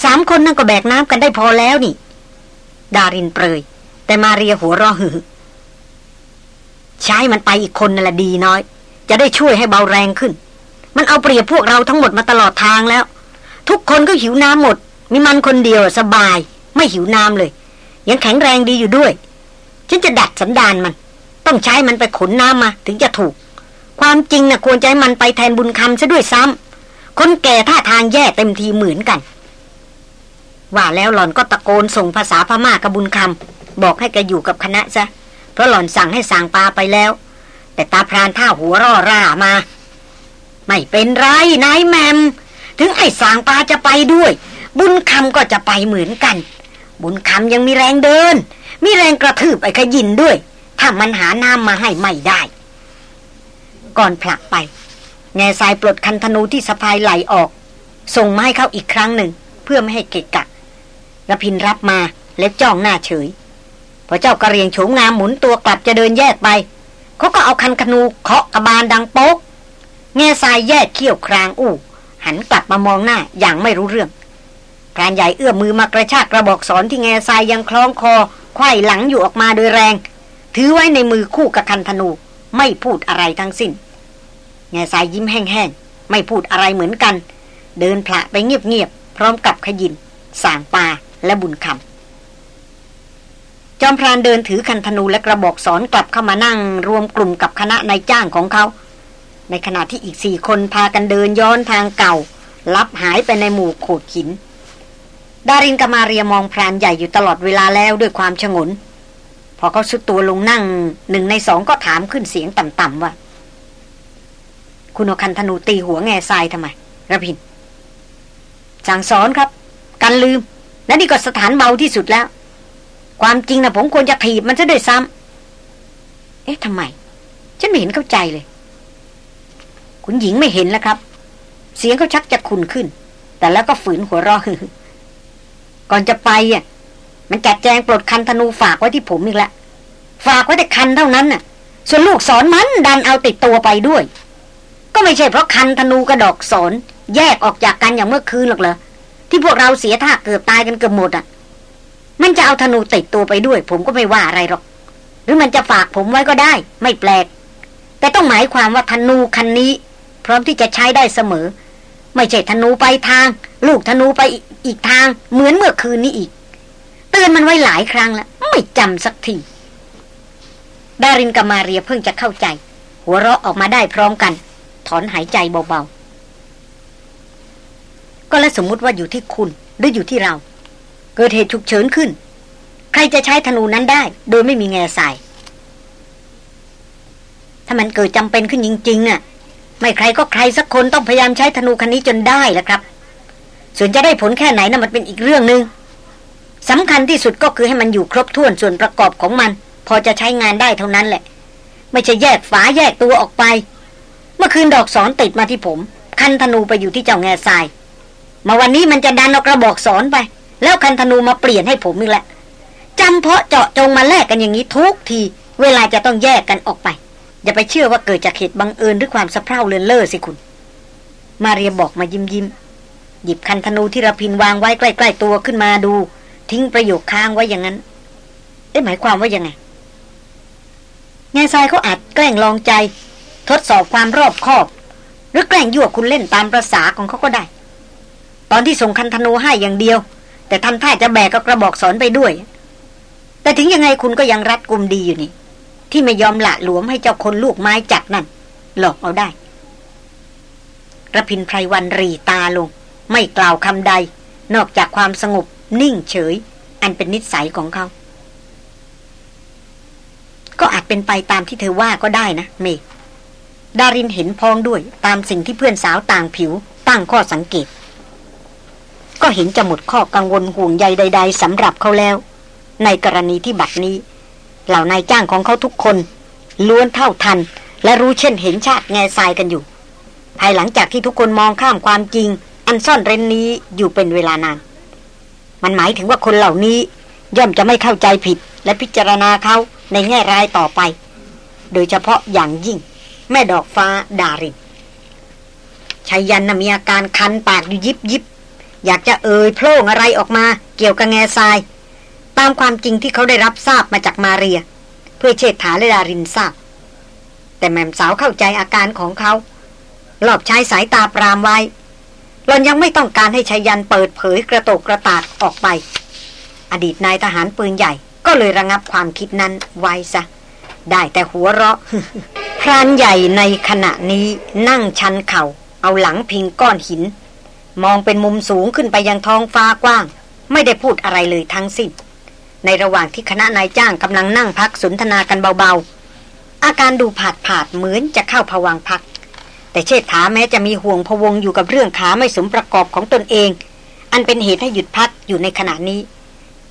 สามคนนั่นก็แบกน้ำกันได้พอแล้วนี่ ดารินเปรย แต่มาเรียหัวรอหือ ใช้มันไปอีกคนนั่นแหละดีน้อย จะได้ช่วยให้เบาแรงขึ้น มันเอาเปรียบพวกเราทั้งหมดมาตลอดทางแล้ว ทุกคนก็หิวน้ำหมด มีมันคนเดียวสบาย ไม่หิวน้ำเลย ยังแข็งแรงดีอยู่ด้วย ฉันจะดัดสันดานมัน ต้องใช้มันไปขนน้ำมา ถึงจะถูก ความจริงนะ่ะควรจะให้มันไปแทนบุญคำซะด้วยซ้ำคนแก่ท่าทางแย่เต็มทีเหมือนกัน ว่าแล้วหล่อนก็ตะโกนส่งภาษาพม่ากระบุญคำบอกให้แกอยู่กับคณะซะเพราะหล่อนสั่งให้สางปลาไปแล้ว แต่ตาพรานท่าหัวร่อร่ามา ไม่เป็นไรนายแมม ถึงไอ้สางปลาจะไปด้วย บุญคำก็จะไปเหมือนกัน บุญคำยังมีแรงเดิน มีแรงกระทืบไอ้ขยินด้วย ถ้ามันหาน้ำมาให้ไม่ได้ ก่อนผลักไป แง่ทรายปลดคันธนูที่สะพายไหลออก ส่งไม้เข้าอีกครั้งหนึ่ง เพื่อไม่ให้เกะกะระพินรับมาแล้วจ้องหน้าเฉย พอเจ้ากระเรียงโฉมงามหมุนตัวกลับจะเดินแยกไป เขาก็เอาคันคนูเคาะกระบาลดังโป๊ก แง่ทรายแยกเขี้ยวครางอู้ หันกลับมามองหน้าอย่างไม่รู้เรื่อง พรานใหญ่เอื้อมมือมากระชากกระบอกสอนที่แง่ทรายยังคล้องคอไขว้หลังอยู่ออกมาโดยแรง ถือไว้ในมือคู่กับคันธนู ไม่พูดอะไรทั้งสิ้น แง่ทรายยิ้มแห้งๆ ไม่พูดอะไรเหมือนกัน เดินผละไปเงียบๆ พร้อมกับขยินสางปาและบุญคำจอมพรานเดินถือคันธนูและกระบอกสอนกลับเข้ามานั่งรวมกลุ่มกับคณะนายจ้างของเขา ในขณะที่อีกสี่คนพากันเดินย้อนทางเก่า ลับหายไปในหมู่โขดหิน ดารินกมาเรียมองพรานใหญ่อยู่ตลอดเวลาแล้วด้วยความชงน พอเขาสุดตัวลงนั่งหนึ่งในสองก็ถามขึ้นเสียงต่ำๆว่า คุณอคันธนูตีหัวแง่ทรายทำไมระพินสั่งสอนครับ กันลืม และนี่ก็สถานเบาที่สุดแล้ว ความจริงนะผมควรจะถีบมันซะด้วยซ้ำเอ๊ะทำไม ฉันไม่เห็นเข้าใจเลย คุณหญิงไม่เห็นแล้วครับ เสียงเขาชักจะขุนขึ้น แต่แล้วก็ฝืนหัวเราะ ก่อนจะไปอะมันจัดแจงปลดคันธนูฝากไว้ที่ผมอีกแล้วฝากไว้แต่คันเท่านั้นน่ะ ส่วนลูกสอนมันดันเอาติดตัวไปด้วย ก็ไม่ใช่เพราะคันธนูกระดอกสอนแยกออกจากกันอย่างเมื่อคืนหรอกเหรอที่พวกเราเสียท่าเกือบตายกันเกือบหมดอะ มันจะเอาธนูติดตัวไปด้วย ผมก็ไม่ว่าอะไรหรอก หรือมันจะฝากผมไว้ก็ได้ ไม่แปลก แต่ต้องหมายความว่าธนูคันนี้ พร้อมที่จะใช้ได้เสมอ ไม่ใช่ธนูไปทาง ลูกธนูไปอีกทางเหมือนเมื่อคืนนี้อีก เตือนมันไว้หลายครั้งแล้ว ไม่จำสักทีดารินกับมาเรียเพิ่งจะเข้าใจ หัวเราะออกมาได้พร้อมกัน ถอนหายใจเบาๆ ก็แล้วสมมติว่าอยู่ที่คุณหรืออยู่ที่เรา เกิดเหตุฉุกเฉินขึ้น ใครจะใช้ธนูนั้นได้ โดยไม่มีแง่ใส่ถ้ามันเกิดจำเป็นขึ้นจริงๆน่ะ ไม่ใครก็ใครสักคนต้องพยายามใช้ธนูคันนี้จนได้แหละครับ ส่วนจะได้ผลแค่ไหนนะ่ะมันเป็นอีกเรื่องหนึง่งสำคัญที่สุดก็คือให้มันอยู่ครบถ้วนส่วนประกอบของมัน พอจะใช้งานได้เท่านั้นแหละ ไม่ใช่แยกฝาแยกตัวออกไป เมื่อคืนดอกสอนติดมาที่ผม คันธนูไปอยู่ที่เจ้าแง่ทราย มาวันนี้มันจะดันออกกระบอกสอนไป แล้วคันธนูมาเปลี่ยนให้ผมอีกแล้วจำเพาะเจาะจงมาแลกกันอย่างนี้ทุกที เวลาจะต้องแยกกันออกไป อย่าไปเชื่อว่าเกิดจากเหตุบังเอิญหรือความสะเพร่าเลือนเล่อสิคุณ มาเรียบอกมายิ้มยิ้ม หยิบคันธนูที่ระพินวางไว้ใกล้ ๆ ตัวขึ้นมาดู ทิ้งประโยคค้างไว้อย่างนั้นได้หมายความว่ายังไงงาทรายเขาอาจแกล้งลองใจ ทดสอบความรอบคอบ หรือแกล้งยั่วคุณเล่นตามประษาของเขาก็ได้ ตอนที่ส่งคันธนูให้อย่างเดียว แต่ทำท่าจะแบกกับกระบอกสอนไปด้วย แต่ถึงยังไงคุณก็ยังรัดกุมดีอยู่นี่ ที่ไม่ยอมละหลวมให้เจ้าคนลูกไม้จัดนั่น หลอกเอาได้ระพินไพรวันรีตาลง ไม่กล่าวคำใด นอกจากความสงบนิ่งเฉย อันเป็นนิสัยของเขา ก็อาจเป็นไปตามที่เธอว่าก็ได้นะเมดารินเห็นพ้องด้วยตามสิ่งที่เพื่อนสาวต่างผิวตั้งข้อสังเกต ก็เห็นจะหมดข้อกังวลห่วงใยใด ๆสำหรับเขาแล้ว ในกรณีที่บัดนี้ เหล่านายจ้างของเขาทุกคน ล้วนเท่าทัน และรู้เช่นเห็นชาติแง่ทรายกันอยู่ ภายหลังจากที่ทุกคนมองข้ามความจริง อันซ่อนเร้นนี้อยู่เป็นเวลานาน มันหมายถึงว่าคนเหล่านี้ ย่อมจะไม่เข้าใจผิดและพิจารณาเขาในแง่ร้ายต่อไป โดยเฉพาะอย่างยิ่ง แม่ดอกฟ้าดารินชายันมีอาการคันปากอยู่ยิบยิบอยากจะเอ่ยโพล่งอะไรออกมาเกี่ยวกับแง่ทราย ตามความจริงที่เขาได้รับทราบมาจากมาเรีย เพื่อเชษฐาและดารินทราบ แต่แม่สาวเข้าใจอาการของเขาหลอบใช้สายตาปรามไว้ หลอนยังไม่ต้องการให้ชายันเปิดเผยกระโตกกระตากออกไป อดีตนายทหารปืนใหญ่ ก็เลยระงับความคิดนั้นไว้ซะ ได้แต่หัวเราะ พรานใหญ่ในขณะนี้นั่งชันเขา่า เอาหลังพิงก้อนหิน มองเป็นมุมสูงขึ้นไปยังท้องฟ้ากว้าง ไม่ได้พูดอะไรเลยทั้งสิ้น ในระหว่างที่คณะนายจ้างกำลังนั่งพักสนทนากันเบาๆ อาการดูผาดผาดเหมือนจะเข้าผวังพัก แต่เชษฐาแม้จะมีห่วงพวงอยู่กับเรื่องขาไม่สมประกอบของตนเอง อันเป็นเหตุให้หยุดพักอยู่ในขณะนี้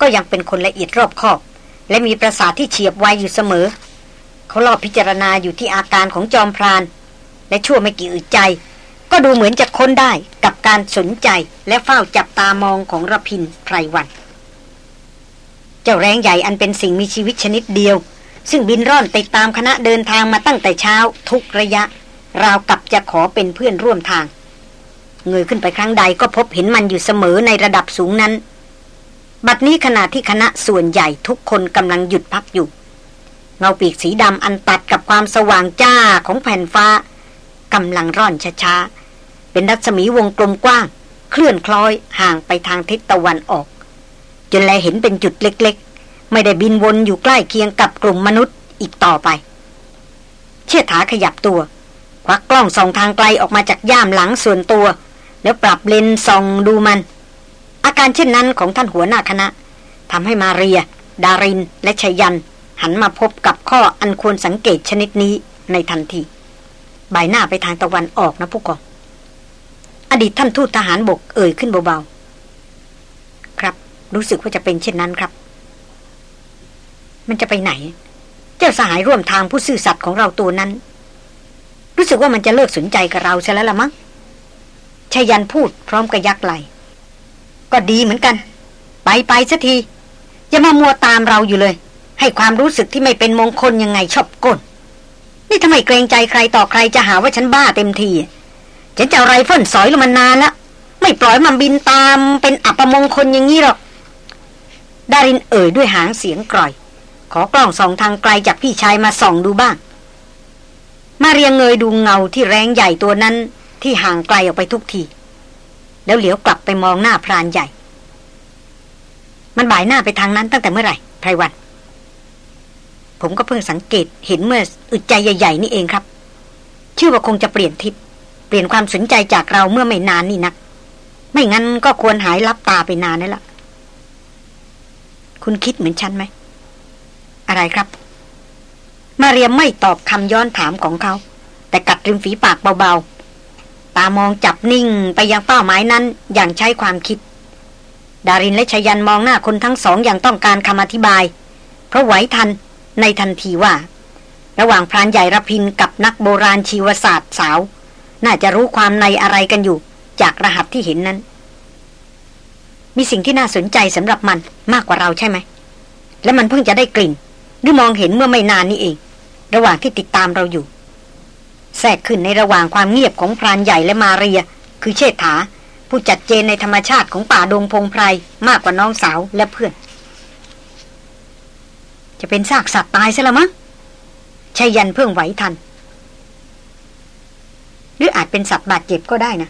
ก็ยังเป็นคนละเอียดรอบคอบ และมีประสาทที่เฉียบไวอยู่เสมอ เขารอบพิจารณาอยู่ที่อาการของจอมพราน และชั่วไม่กี่อึดใจ ก็ดูเหมือนจะค้นได้กับการสนใจและเฝ้าจับตามองของระพินไพรวัน เจ้าแรงใหญ่อันเป็นสิ่งมีชีวิตชนิดเดียว ซึ่งบินร่อนติดตามคณะเดินทางมาตั้งแต่เช้าทุกระยะ ราวกับจะขอเป็นเพื่อนร่วมทาง เงยขึ้นไปครั้งใดก็พบเห็นมันอยู่เสมอในระดับสูงนั้น บัดนี้ขณะที่คณะส่วนใหญ่ทุกคนกำลังหยุดพักอยู่ เงาปีกสีดำอันตัดกับความสว่างจ้าของแผ่นฟ้ากำลังร่อนช้าๆ เป็นรัศมีวงกลมกว้าง เคลื่อนคล้อยห่างไปทางทิศตะวันออก จนแลเห็นเป็นจุดเล็กๆ ไม่ได้บินวนอยู่ใกล้เคียงกับกลุ่มมนุษย์อีกต่อไป เชี่ยถาขยับตัว ควักกล้องส่องทางไกลออกมาจากย่ามหลังส่วนตัว แล้วปรับเลนส่องดูมัน อาการเช่นนั้นของท่านหัวหน้าคณะทำให้มาเรีย ดาริน และชยัน หันมาพบกับข้ออันควรสังเกตชนิดนี้ในทันทีใบหน้าไปทางตะวันออกนะผู้กอง อดีตท่านทูตทหารบกเอ่ยขึ้นเบาๆ ครับ รู้สึกว่าจะเป็นเช่นนั้นครับ มันจะไปไหน เจ้าสหายร่วมทางผู้ซื่อสัตย์ของเราตัวนั้น รู้สึกว่ามันจะเลิกสนใจกับเราใช่แล้วละมั้งชายันพูดพร้อมกับยักไหลก็ดีเหมือนกัน ไปไปสัที อย่ามามัวตามเราอยู่เลย ให้ความรู้สึกที่ไม่เป็นมงคลยังไงชอบก้น นี่ทำไมเกรงใจใครต่อใครจะหาว่าฉันบ้าเต็มที ฉันจะอะไรฝนสอยลงมันนานละไม่ปล่อยมันบินตามเป็นอัปมงคลอย่างนี้หรอกดารินเอ่ยด้วยหางเสียงกร่อย ขอกล้องส่องทางไกลจากพี่ชายมาส่องดูบ้าง มาเรียงเงยดูเงาที่แรงใหญ่ตัวนั้นที่ห่างไกลออกไปทุกที แล้วเหลียวกลับไปมองหน้าพรานใหญ่ มันบ่ายหน้าไปทางนั้นตั้งแต่เมื่อไหร่ไพรวัน ผมก็เพิ่งสังเกตเห็นเมื่ออึดใจใหญ่ ๆ นี่เองครับ ชื่อว่าคงจะเปลี่ยนทิศเปลี่ยนความสนใจจากเราเมื่อไม่นานนี่นัก ไม่งั้นก็ควรหายลับตาไปนานนั่นละคุณคิดเหมือนฉันไหม อะไรครับ มาเรียมไม่ตอบคำย้อนถามของเขา แต่กัดริมฝีปากเบาๆ ตามองจับนิ่งไปยังเป้าหมายนั้นอย่างใช้ความคิด ดารินและชยันมองหน้าคนทั้งสองอย่างต้องการคำอธิบาย เพราะไหวทันในทันทีว่า ระหว่างพรานใหญ่ระพินกับนักโบราณชีวศาสตร์สาว น่าจะรู้ความในอะไรกันอยู่ จากรหัสที่เห็นนั้น มีสิ่งที่น่าสนใจสำหรับมันมากกว่าเราใช่ไหม และมันเพิ่งจะได้กลิ่น หรือมองเห็นเมื่อไม่นานนี้เอง ระหว่างที่ติดตามเราอยู่ แทรกขึ้นในระหว่างความเงียบของพรานใหญ่และมาเรีย คือเชษฐา ผู้จัดเจนในธรรมชาติของป่าดงพงไพรมากกว่าน้องสาวและเพื่อน จะเป็นซากสัตว์ตายซะละมั้งชายันเพิ่งไหวทัน หรืออาจเป็นสัตว์บาดเจ็บก็ได้นะ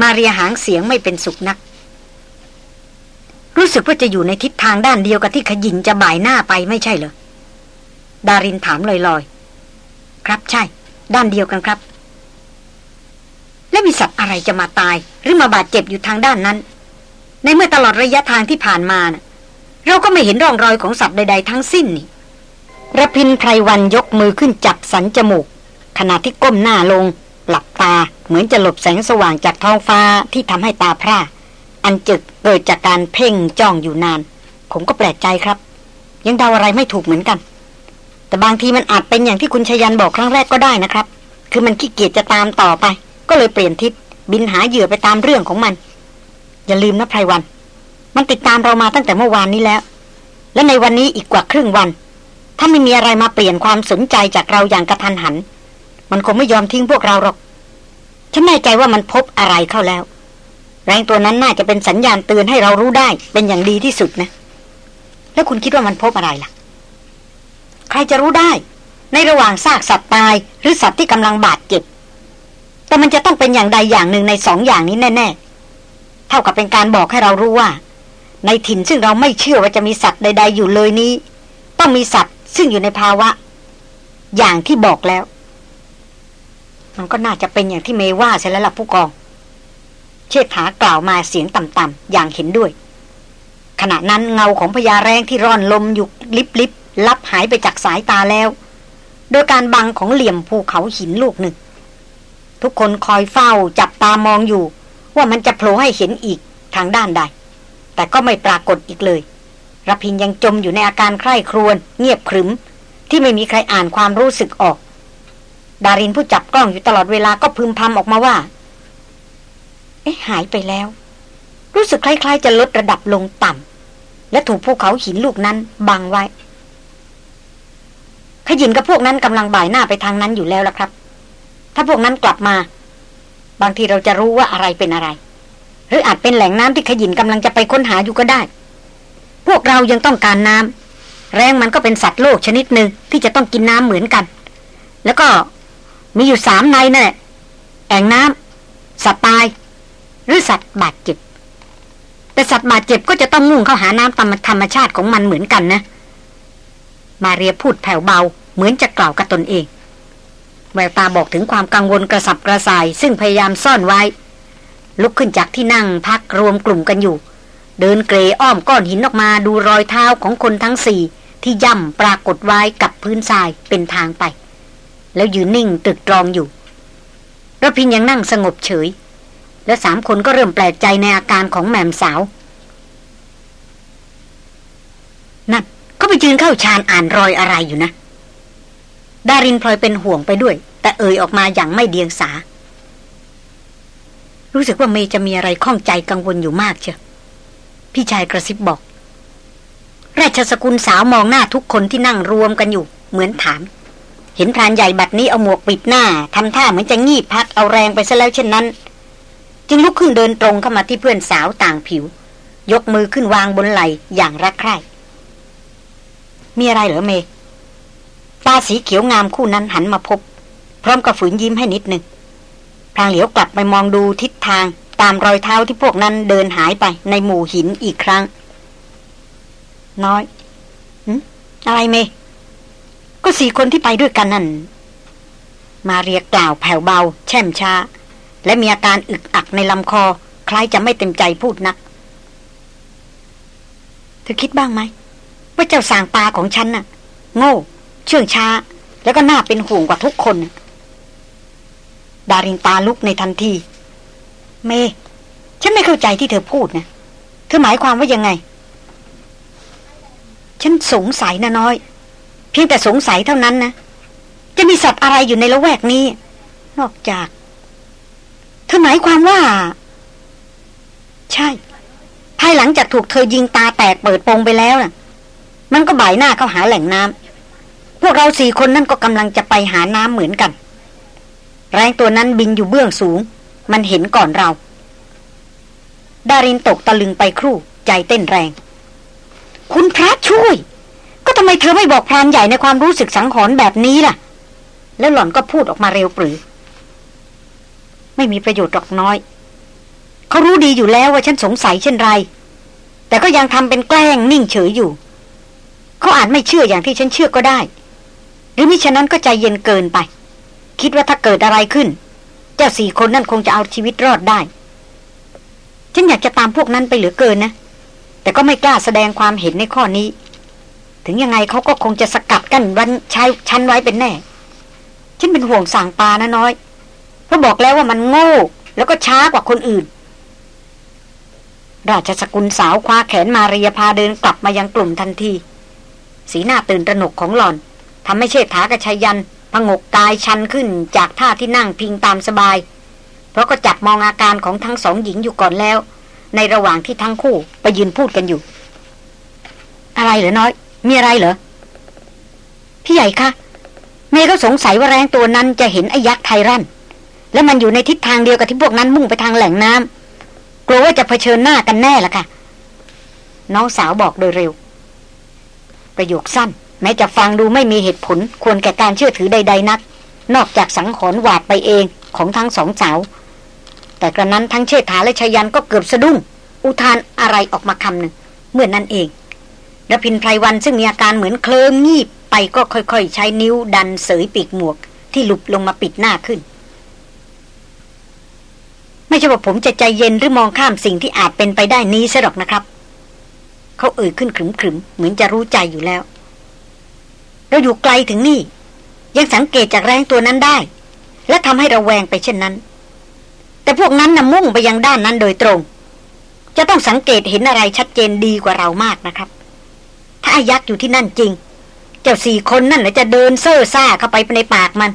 มาเรียหางเสียงไม่เป็นสุขนัก รู้สึกว่าจะอยู่ในทิศทางด้านเดียวกับที่ขยิงจะบ่ายหน้าไปไม่ใช่เหรอ ดารินถามลอยๆ ครับใช่ ด้านเดียวกันครับ และมีสัตว์อะไรจะมาตาย หรือมาบาดเจ็บอยู่ทางด้านนั้น ในเมื่อตลอดระยะทางที่ผ่านมานะเราก็ไม่เห็นร่องรอยของสัตว์ใด ๆ ทั้งสิ้นนี่ระพินไพรวันยกมือขึ้นจับสันจมูก ขณะที่ก้มหน้าลง หลับตาเหมือนจะหลบแสงสว่างจากท้องฟ้าที่ทำให้ตาพร่า อันจึกเกิดจากการเพ่งจ้องอยู่นาน ผมก็แปลกใจครับ ยังเดาอะไรไม่ถูกเหมือนกัน แต่บางทีมันอาจเป็นอย่างที่คุณชยันบอกครั้งแรกก็ได้นะครับ คือมันขี้เกียจจะตามต่อไป ก็เลยเปลี่ยนทิศบินหาเหยื่อไปตามเรื่องของมัน อย่าลืมนะไพรวัน มันติดตามเรามาตั้งแต่เมื่อวานนี้แล้ว และในวันนี้อีกกว่าครึ่งวัน ถ้าไม่มีอะไรมาเปลี่ยนความสนใจจากเราอย่างกระทันหัน มันคงไม่ยอมทิ้งพวกเราหรอก ฉันแน่ใจว่ามันพบอะไรเข้าแล้ว แรงตัวนั้นน่าจะเป็นสัญญาณเตือนให้เรารู้ได้ เป็นอย่างดีที่สุดนะ แล้วคุณคิดว่ามันพบอะไรล่ะ ใครจะรู้ได้ ในระหว่างซากสัตว์ตาย หรือสัตว์ที่กำลังบาดเจ็บ แต่มันจะต้องเป็นอย่างใดอย่างหนึ่งในสองอย่างนี้แน่ ๆ เท่ากับเป็นการบอกให้เรารู้ว่า ในถิ่นซึ่งเราไม่เชื่อว่าจะมีสัตว์ใด ๆ อยู่เลยนี้ ต้องมีสัตว์ซึ่งอยู่ในภาวะ อย่างที่บอกแล้ว มันก็น่าจะเป็นอย่างที่เมว่าใช่แล้วล่ะผู้กอง เชษฐากล่าวมาเสียงต่ำๆอย่างเห็นด้วย ขณะนั้นเงาของพญาแรงที่ร่อนลมอยู่ลิบๆลับหายไปจากสายตาแล้ว โดยการบังของเหลี่ยมภูเขาหินลูกหนึ่ง ทุกคนคอยเฝ้าจับตามองอยู่ ว่ามันจะโผล่ให้เห็นอีกทางด้านใด แต่ก็ไม่ปรากฏอีกเลยรพินยังจมอยู่ในอาการใคร่ครวญเงียบขรึม ที่ไม่มีใครอ่านความรู้สึกออก ดารินผู้จับกล้องอยู่ตลอดเวลาก็พึมพำออกมาว่า อ๊ะหายไปแล้ว รู้สึกคล้าย ๆ จะลดระดับลงต่ำและถูกภูเขาหินลูกนั้นบังไว้ขยินกับพวกนั้นกำลังบ่ายหน้าไปทางนั้นอยู่แล้วล่ะครับ ถ้าพวกนั้นกลับมา บางทีเราจะรู้ว่าอะไรเป็นอะไร หรืออาจเป็นแหล่งน้ำที่ขยินกำลังจะไปค้นหาอยู่ก็ได้ พวกเรายังต้องการน้ำแรงมันก็เป็นสัตว์โลกชนิดหนึ่งที่จะต้องกินน้ำเหมือนกัน แล้วก็มีอยู่สามในนั่นแหละแอ่งน้ำสัตว์ตาย หรือสัตว์บาดเจ็บ แต่สัตว์บาดเจ็บก็จะต้องมุ่งเข้าหาน้ำตามธรรมชาติของมันเหมือนกันนะ มาเรียพูดแผ่วเบาเหมือนจะกล่าวกับตนเอง แววตาบอกถึงความกังวลกระสับกระส่าย ซึ่งพยายามซ่อนไว้ ลุกขึ้นจากที่นั่งพักรวมกลุ่มกันอยู่ เดินเกรอ้อมก้อนหินออกมาดูรอยเท้าของคนทั้งสี่ที่ย่ำปรากฏไว้กับพื้นทรายเป็นทางไป แล้วยืนนิ่งตึกตรองอยู่รพินยังนั่งสงบเฉย และสามคนก็เริ่มแปลกใจในอาการของแม่มสาว นั่นเขาไปยืนเข้าชานอ่านรอยอะไรอยู่นะ ดารินพลอยเป็นห่วงไปด้วย แต่เอ่ยออกมาอย่างไม่เดียงสา รู้สึกว่าเมย์จะมีอะไรข้องใจกังวลอยู่มากเชียวพี่ชายกระซิบบอก ราชสกุลสาวมองหน้าทุกคนที่นั่งรวมกันอยู่ เหมือนถาม เห็นพรานใหญ่บัดนี้เอาหมวกปิดหน้าทำท่าเหมือนจะงีบพักเอาแรงไปซะแล้วเช่นนั้น จึงลุกขึ้นเดินตรงเข้ามาที่เพื่อนสาวต่างผิว ยกมือขึ้นวางบนไหลอย่างรักใคร่ มีอะไรเหรอเม ตาสีเขียวงามคู่นั้นหันมาพบ พร้อมกับฝืนยิ้มให้นิดหนึ่งพลางเหลียวกลับไปมองดูทิศทางตามรอยเท้าที่พวกนั้นเดินหายไปในหมู่หินอีกครั้ง น้อยออะไรเม ก็สี่คนที่ไปด้วยกันนั่น มาเรียกกล่าวแผ่วเบา แช่มช้า และมีอาการอึกอัก ในลำคอ คล้ายจะไม่เต็มใจพูดนัก เธอคิดบ้างไหม ว่าเจ้าสางปลาของฉันน่ะ โง่ เชื่องช้า แล้วก็น่าเป็นห่วงกว่าทุกคน ดารินตาลุกในทันที เม ฉันไม่เข้าใจที่เธอพูดนะเธอหมายความว่ายังไง ฉันสงสัยนะน้อย เพียงแต่สงสัยเท่านั้นนะจะมีสัตว์อะไรอยู่ในละแวกนี้ นอกจาก เธอหมายความว่า ใช่ ภายหลังจากถูกเธอยิงตาแตกเปิดโปงไปแล้วน่ะ มันก็บ่ายหน้าเข้าหาแหล่งน้ำพวกเราสี่คนนั่นก็กำลังจะไปหาน้ำเหมือนกัน แรงตัวนั้นบินอยู่เบื้องสูง มันเห็นก่อนเรา ดารินตกตะลึงไปครู่ ใจเต้นแรง คุณพระช่วย ก็ทำไมเธอไม่บอกพรานใหญ่ในความรู้สึกสังหรณ์แบบนี้ล่ะ แล้วหล่อนก็พูดออกมาเร็วปรือ ไม่มีประโยชน์หรอกน้อย เขารู้ดีอยู่แล้วว่าฉันสงสัยเช่นไร แต่ก็ยังทำเป็นแกล้งนิ่งเฉยอยู่ เขาอาจไม่เชื่ออย่างที่ฉันเชื่อก็ได้ หรือมิฉะนั้นก็ใจเย็นเกินไป คิดว่าถ้าเกิดอะไรขึ้น เจ้าสี่คนนั่นคงจะเอาชีวิตรอดได้ ฉันอยากจะตามพวกนั้นไปเหลือเกินนะ แต่ก็ไม่กล้าแสดงความเห็นในข้อนี้ ถึงยังไงเขาก็คงจะสกัดกั้นวันชายชั้นไว้เป็นแน่ ฉันเป็นห่วงสั่งปานะน้อย เพราะบอกแล้วว่ามันโง่ แล้วก็ช้ากว่าคนอื่น ราชสกุลสาวคว้าแขนมาเรียพาเดินกลับมายังกลุ่มทันที สีหน้าตื่นตระหนกของหล่อนทำให้เชษฐากระชัยยันพงกกายชันขึ้นจากท่าที่นั่งพิงตามสบาย เพราะก็จับมองอาการของทั้งสองหญิงอยู่ก่อนแล้ว ในระหว่างที่ทั้งคู่ไปยืนพูดกันอยู่ อะไรเหรอน้อย มีอะไรเหรอพี่ใหญ่คะเมย์ก็สงสัยว่าแรงตัวนั้นจะเห็นไอ้ยักษ์ไทรัน และมันอยู่ในทิศทางเดียวกับที่พวกนั้นมุ่งไปทางแหล่งน้ำกลัวว่าจะเผชิญหน้ากันแน่ละค่ะ น้องสาวบอกโดยเร็ว ประโยคสั้น แม้จะฟังดูไม่มีเหตุผล ควรแก่การเชื่อถือใด ๆนัก นอกจากสังหรหวาดไปเองของทั้งสองสาว แต่กระนั้นทั้งเชษฐาและชยันก็เกือบสะดุ้ง อุทานอะไรออกมาคำหนึ่งเมื่อนนั้นเองรพินไพรวันซึ่งมีอาการเหมือนเคลิมงีบไปก็ค่อยๆ ใช้นิ้วดันเสยปีกหมวก ที่หลุบลงมาปิดหน้าขึ้น ไม่ใช่ว่าผมจะใจเย็นหรือมองข้ามสิ่งที่อาจเป็นไปได้นี้ซะหรอกนะครับ เขาเอ่ยขึ้นขรึมๆเหมือนจะรู้ใจอยู่แล้ว เราอยู่ไกลถึงนี่ ยังสังเกตจากแรงตัวนั้นได้ และทำให้เราแวงไปเช่นนั้น แต่พวกนั้นนำมุ่งไปยังด้านนั้นโดยตรง จะต้องสังเกตเห็นอะไรชัดเจนดีกว่าเรามากนะครับ ถ้าอายักษ์อยู่ที่นั่นจริง เจ้าสี่คนนั่นจะเดินเซ่อซ่าเข้าไปในปากมัน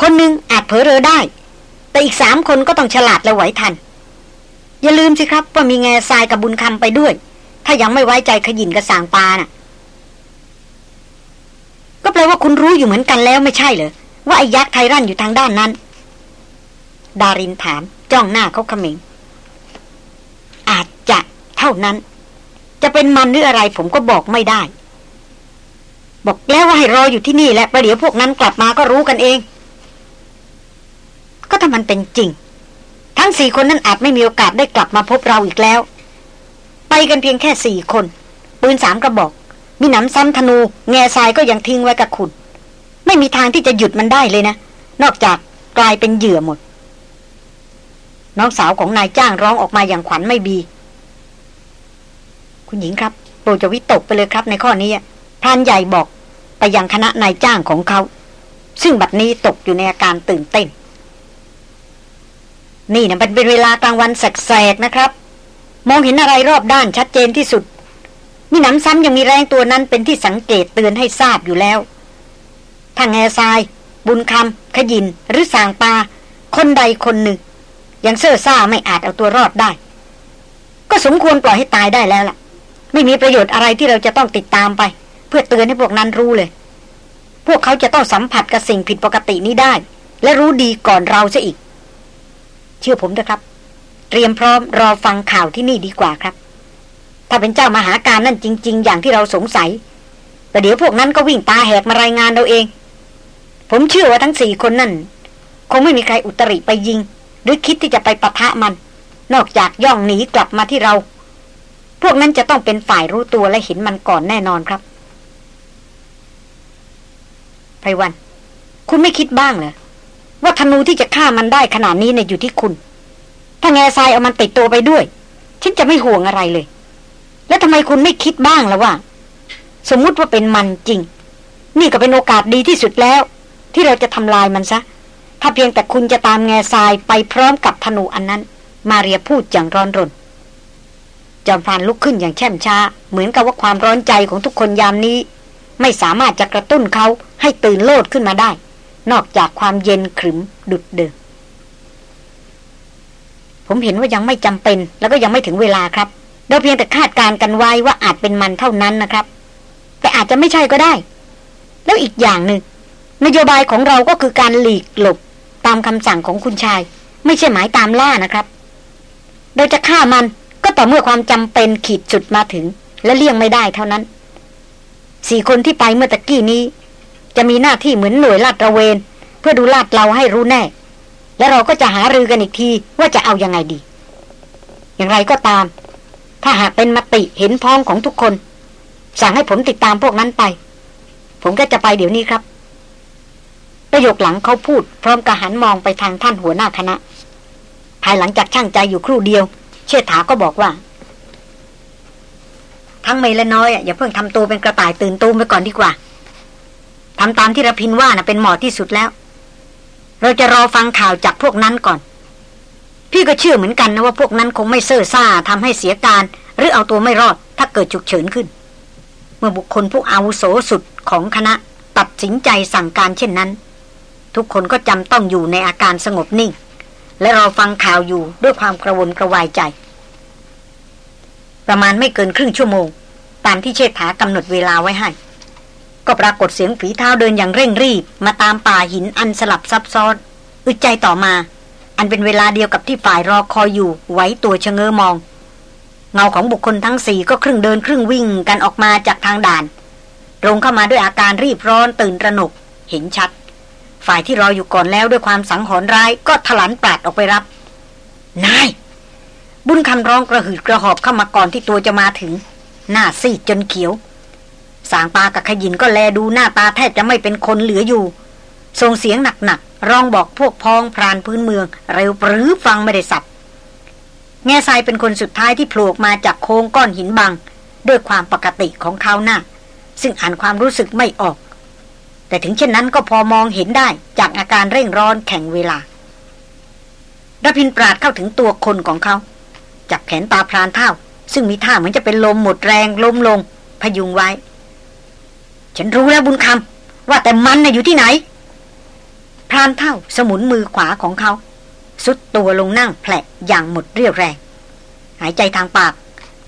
คนหนึ่งอาจเผลอเรอได้ แต่อีกสามคนก็ต้องฉลาดและไหวทัน อย่าลืมสิครับว่ามีแง่ทรายกับบุญคำไปด้วย ถ้ายังไม่ไว้ใจขยินกับสางปาน่ะ ก็แปลว่าคุณรู้อยู่เหมือนกันแล้วไม่ใช่เหรอว่าไอ้ยักษ์ไทรันอยู่ทางด้านนั้น ดารินถาม จ้องหน้าเขาเขม็ง อาจจะเท่านั้น จะเป็นมันหรืออะไรผมก็บอกไม่ได้ บอกแล้วว่าให้รออยู่ที่นี่แหละประเดี๋ยวพวกนั้นกลับมาก็รู้กันเอง ก็ถ้ามันเป็นจริง ทั้งสี่คนนั้นอาจไม่มีโอกาสได้กลับมาพบเราอีกแล้ว ไปกันเพียงแค่สี่คน ปืนสามกระบอก มีหนำซ้ำธนู แง่ทรายก็ยังทิ้งไว้กับคุณไม่มีทางที่จะหยุดมันได้เลยนะ นอกจากกลายเป็นเหยื่อหมด น้องสาวของนายจ้างร้องออกมาอย่างขวัญไม่บี คุณหญิงครับโปรจะวิตกไปเลยครับ ในข้อนี้พรานใหญ่บอกไปยังคณะนายจ้างของเขา ซึ่งบัดนี้ตกอยู่ในอาการตื่นเต้น นี่นะมันเป็นเวลากลางวันแสกๆนะครับ มองเห็นอะไรรอบด้านชัดเจนที่สุด มีหนำซ้ำยังมีแรงตัวนั้นเป็นที่สังเกตเตือนให้ทราบอยู่แล้วทางแง่ทราย บุญคำขยิน หรือสางปา คนใดคนหนึ่ง ยังเซ่อซ่าไม่อาจเอาตัวรอดได้ ก็สมควรปล่อยให้ตายได้แล้วล่ะ ไม่มีประโยชน์อะไรที่เราจะต้องติดตามไป เพื่อเตือนให้พวกนั้นรู้เลย พวกเขาจะต้องสัมผัสกับสิ่งผิดปกตินี้ได้ และรู้ดีก่อนเราซะอีก เชื่อผมนะครับ เตรียมพร้อมรอฟังข่าวที่นี่ดีกว่าครับ ถ้าเป็นเจ้ามหาการนั่นจริง ๆ อย่างที่เราสงสัยแต่เดี๋ยวพวกนั้นก็วิ่งตาแหกมารายงานเราเอง ผมเชื่อว่าทั้งสี่คนนั่น คงไม่มีใครอุตริไปยิง หรือคิดที่จะไปปะทะมัน นอกจากย่องหนีกลับมาที่เรา พวกนั้นจะต้องเป็นฝ่ายรู้ตัวและเห็นมันก่อนแน่นอนครับไพวัน คุณไม่คิดบ้างเหรอ ว่าธนูที่จะฆ่ามันได้ขนาดนี้เนี่ยอยู่ที่คุณ ถ้าแง่ทรายเอามันติดตัวไปด้วย ฉันจะไม่ห่วงอะไรเลย แล้วทำไมคุณไม่คิดบ้างล่ะว่า สมมุติว่าเป็นมันจริง นี่ก็เป็นโอกาสดีที่สุดแล้ว ที่เราจะทำลายมันซะ ถ้าเพียงแต่คุณจะตามแง่ทรายไปพร้อมกับธนูอันนั้น มาเรียพูดอย่างร้อนรนจอมพานลุกขึ้นอย่างแช่มช้า เหมือนกับว่าความร้อนใจของทุกคนยามนี้ ไม่สามารถจะกระตุ้นเขาให้ตื่นโลดขึ้นมาได้ นอกจากความเย็นขรึมดุดเดิมผมเห็นว่ายังไม่จำเป็น แล้วก็ยังไม่ถึงเวลาครับ เราเพียงแต่คาดการกันไว้ว่าอาจเป็นมันเท่านั้นนะครับ แต่อาจจะไม่ใช่ก็ได้ แล้วอีกอย่างหนึ่งนโยบายของเราก็คือการหลีกหลบ ตามคำสั่งของคุณชาย ไม่ใช่หมายตามล่านะครับ เราจะฆ่ามันก็ต่อเมื่อความจำเป็นขีดจุดมาถึง และเลี่ยงไม่ได้เท่านั้น สี่คนที่ไปเมื่อตะกี้นี้ จะมีหน้าที่เหมือนหน่วยลาดระเวน เพื่อดูลาดเราให้รู้แน่ และเราก็จะหารือกันอีกทีว่าจะเอาอยัางไงดี อย่างไรก็ตาม ถ้าหากเป็นมติเห็นพ้องของทุกคน สั่งให้ผมติดตามพวกนั้นไป ผมก็จะไปเดี๋ยวนี้ครับ ประโยคหลังเขาพูด พร้อมกระหันมองไปทางท่านหัวหน้าคณะ ภายหลังจากช่างใจอยู่ครู่เดียว เชษฐาก็บอกว่าทั้งเมและน้อยอย่าเพิ่งทำตัวเป็นกระต่ายตื่นตูมไปก่อนดีกว่า ทำตามที่ระพินว่านะ่ะเป็นเหมอที่สุดแล้ว เราจะรอฟังข่าวจากพวกนั้นก่อน พี่ก็เชื่อเหมือนกันนะว่าพวกนั้นคงไม่เซ่อซ่าทำให้เสียการ หรือเอาตัวไม่รอด ถ้าเกิดฉุกเฉินขึ้น เมื่อบุคคลผู้อาวุโสสุดของคณะตัดสินใจสั่งการเช่นนั้น ทุกคนก็จำต้องอยู่ในอาการสงบนิ่ง และรอฟังข่าวอยู่ด้วยความกระวนกระวายใจ ประมาณไม่เกินครึ่งชั่วโมง ตามที่เชษฐากำหนดเวลาไว้ให้ ก็ปรากฏเสียงฝีเท้าเดินอย่างเร่งรีบ มาตามป่าหินอันสลับซับซ้อน อึดใจต่อมา อันเป็นเวลาเดียวกับที่ฝ่ายรอคอยอยู่ไว้ตัวชะเง้อมอง เงาของบุคคลทั้งสี่ก็ครึ่งเดินครึ่งวิ่งกันออกมาจากทางด่านตรงเข้ามาด้วยอาการรีบร้อนตื่นระหนก เห็นชัด ฝ่ายที่รออยู่ก่อนแล้วด้วยความสังหรณ์ร้ายก็ถลันปราดออกไปรับ นาย บุญคำร้องกระหืดกระหอบเข้ามาก่อนที่ตัวจะมาถึง หน้าซีดจนเขียว สางปากับขยินก็แลดูหน้าตาแทบจะไม่เป็นคนเหลืออยู่ส่งเสียงหนักๆร้องบอกพวกพ้องพรานพื้นเมือง เร็วปรือฟังไม่ได้สับแง่ทรายเป็นคนสุดท้ายที่โผล่มาจากโค้งก้อนหินบัง ด้วยความปกติของเขาหน้า ซึ่งอ่านความรู้สึกไม่ออก แต่ถึงเช่นนั้นก็พอมองเห็นได้จากอาการเร่งร้อนแข่งเวลารพินปราดเข้าถึงตัวคนของเขา จับแขนตาพรานเท่า ซึ่งมีท่าเหมือนจะเป็นลมหมดแรงล้มลง พยุงไว้ ฉันรู้แล้วบุญคำว่าแต่มันน่ะอยู่ที่ไหน พรานเท่าสมุนมือขวาของเขา สุดตัวลงนั่งแผลอย่างหมดเรี่ยวแรง หายใจทางปาก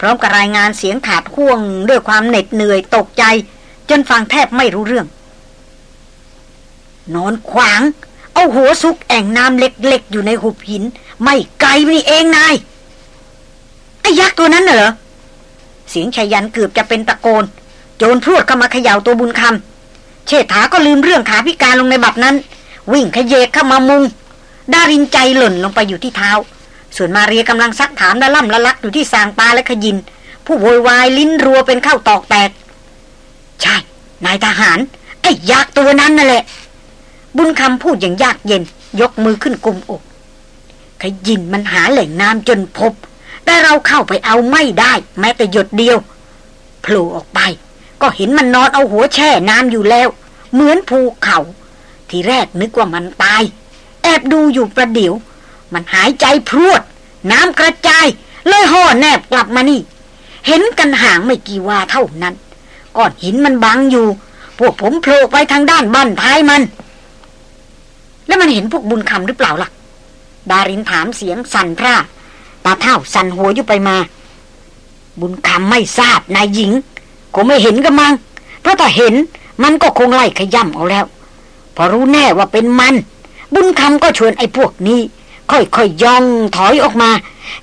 พร้อมกับรายงานเสียงขาดห่วงด้วยความเหน็ดเหนื่อยตกใจ จนฟังแทบไม่รู้เรื่อง นอนขวาง เอาหัวซุกแอ่งน้ำเล็กๆ อยู่ในหุบหิน ไม่ไกลนี่เองนายไอ้ยักษ์ตัวนั้นเหรอเสียงชายันเกือบจะเป็นตะโกน จรพรวดเข้ามาเขย่าตัวบุญคำเชษฐาก็ลืมเรื่องขาพิการลงในบับนั้น วิ่งขยเยกเข้ามามุงดารินใจหล่นลงไปอยู่ที่เท้า ส่วนมาเรียกำลังซักถามละล่ำละลักอยู่ที่สางปลาและขยิน ผู้โวยวายลิ้นรัวเป็นข้าวตอกแตก ใช่ นายทหาร ไอ้ยักษ์ตัวนั้นนั่นแหละ บุญคำพูดอย่างยากเย็น ยกมือขึ้นกุมอก ขยินมันหาแหล่งน้ำจนพบ แต่เราเข้าไปเอาไม่ได้ แม้แต่หยดเดียวโผล่ออกไป ก็เห็นมันนอนเอาหัวแช่น้ำอยู่แล้ว เหมือนภูเขา ทีแรกนึกว่ามันตาย แอบดูอยู่ประเดี๋ยว มันหายใจพรวด น้ำกระจาย เลยห่อแนบกลับมานี่ เห็นกันห่างไม่กี่วาเท่านั้นก้อนหินมันบังอยู่ พวกผมโผล่ไปทางด้านบ้านท้ายมัน แล้วมันเห็นพวกบุญคำหรือเปล่าล่ะ ดารินถามเสียงสั่นพร่าตาเท่าสั่นหัวอยู่ไปมา บุญคำไม่ทราบนายหญิง ก็ไม่เห็นกันมัง เพราะถ้าเห็นมันก็คงไล่ขย่ำเอาแล้ว พอรู้แน่ว่าเป็นมัน บุญคำก็ชวนไอ้พวกนี้ ค่อยๆยย่องถอยออกมา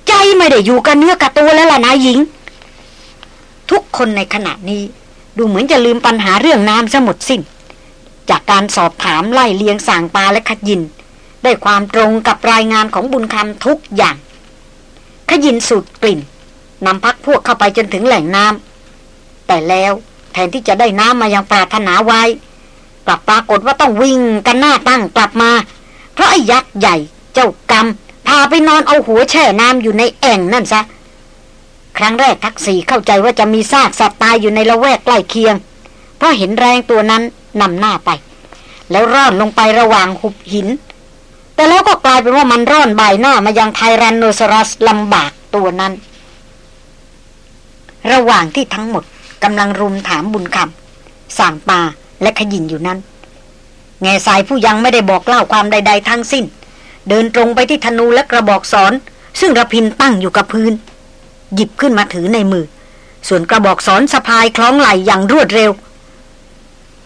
ใจไม่ได้อยู่กับเนื้อกับตัวแล้วล่ะนายหญิง ทุกคนในขณะนี้ ดูเหมือนจะลืมปัญหาเรื่องน้ำซะหมดสิ้น จากการสอบถามไล่เลียงสางปลาและขยิน ได้ความตรงกับรายงานของบุญคำทุกอย่างขยินสูดกลิ่นนำพักพวกเข้าไปจนถึงแหล่งน้ำ แต่แล้วแทนที่จะได้น้ำมายังปรารถนาไว้ กลับปรากฏว่าต้องวิ่งกันหน้าตั้งกลับมา เพราะไอ้ยักษ์ใหญ่เจ้ากรรมพาไปนอนเอาหัวแช่น้ำอยู่ในแอ่งนั่นซะ ครั้งแรกทักษีเข้าใจว่าจะมีซากสัตว์ตายอยู่ในละแวกใกล้เคียง เพราะเห็นแรงตัวนั้นนำหน้าไป แล้วร่อนลงไประหว่างหุบหิน แต่แล้วก็กลายเป็นว่ามันร่อนใบหน้ามายังไทรันโนซอรัสลำบากตัวนั้น ระหว่างที่ทั้งหมด กำลังรุมถามบุญคำสั่งปาและขยินอยู่นั้น แง่สายผู้ยังไม่ได้บอกเล่าความใด ๆ ทั้งสิ้น เดินตรงไปที่ธนูและกระบอกสอน ซึ่งระพินตั้งอยู่กับพื้น หยิบขึ้นมาถือในมือ ส่วนกระบอกสอนสะพายคล้องไหลอย่างรวดเร็ว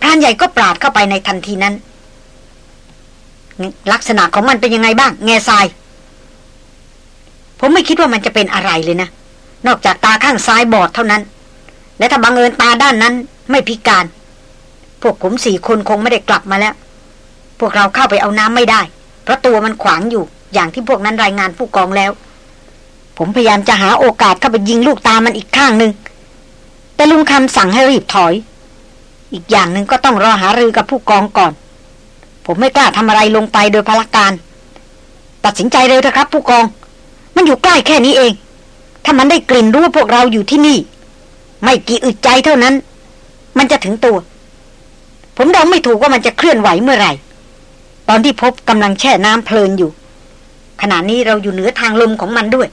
พรานใหญ่ก็ปราดเข้าไปในทันทีนั้น ลักษณะของมันเป็นยังไงบ้าง แง่ทราย ผมไม่คิดว่ามันจะเป็นอะไรเลยนะ นอกจากตาข้างซ้ายบอดเท่านั้น และถ้าบังเอิญตาด้านนั้นไม่พิการ พวกผมสี่คนคงไม่ได้กลับมาแล้ว พวกเราเข้าไปเอาน้ำไม่ได้ เพราะตัวมันขวางอยู่ อย่างที่พวกนั้นรายงานผู้กองแล้ว ผมพยายามจะหาโอกาสเข้าไปยิงลูกตามันอีกข้างหนึ่งแต่ลุงคำสั่งให้รีบถอย อีกอย่างหนึ่งก็ต้องรอหารือกับผู้กองก่อน ผมไม่กล้าทำอะไรลงไปโดยพละการ ตัดสินใจเร็วเถอะครับ ผู้กอง มันอยู่ใกล้แค่นี้เอง ถ้ามันได้กลิ่นรู้ว่าพวกเราอยู่ที่นี่ ไม่กี่อึดใจเท่านั้น มันจะถึงตัว ผมเดาไม่ถูกว่ามันจะเคลื่อนไหวเมื่อไหร่ ตอนที่พบกำลังแช่น้ำเพลินอยู่ ขณะนี้เราอยู่เหนือทางลมของมันด้วย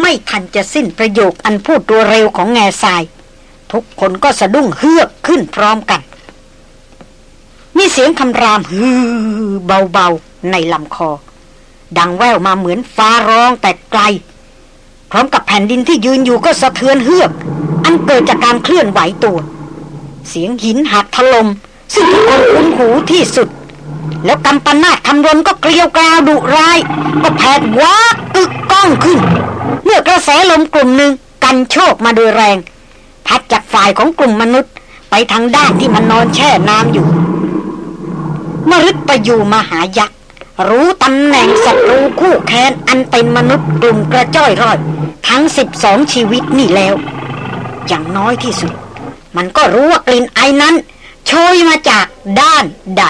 ไม่ทันจะสิ้นประโยคอันพูดตัวเร็วของแง่ทราย ทุกคนก็สะดุ้งเฮือกขึ้นพร้อมกันมีเสียงคำรามฮือเบาๆในลำคอ ดังแว่วมาเหมือนฟ้าร้องแต่ไกล พร้อมกับแผ่นดินที่ยืนอยู่ก็สะเทือนเฮือก อันเกิดจากการเคลื่อนไหวตัว เสียงหินหักถลม่มซึ่งทุกคนคุ้นหูที่สุด แล้วกำปนาตคำรนก็เกลียวกราวดุร้าย ก็แผดว้ากึกก้องขึ้น เมื่อกระแสลมกลุ่มหนึ่งกันโชกมาโดยแรง พัดจากฝ่ายของกลุ่มมนุษย์ไปทางด้านที่มันนอนแช่น้ำอยู่มฤตไปอยู่มหายักษ์ รู้ตำแหน่งศัตรูคู่แค้นอันเป็นมนุษย์กลุ่มกระจ้อยร่อย ทั้งสิบสองชีวิตนี่แล้ว อย่างน้อยที่สุด มันก็รู้ว่ากลิ่นไอนั้นโชยมาจากด้านใด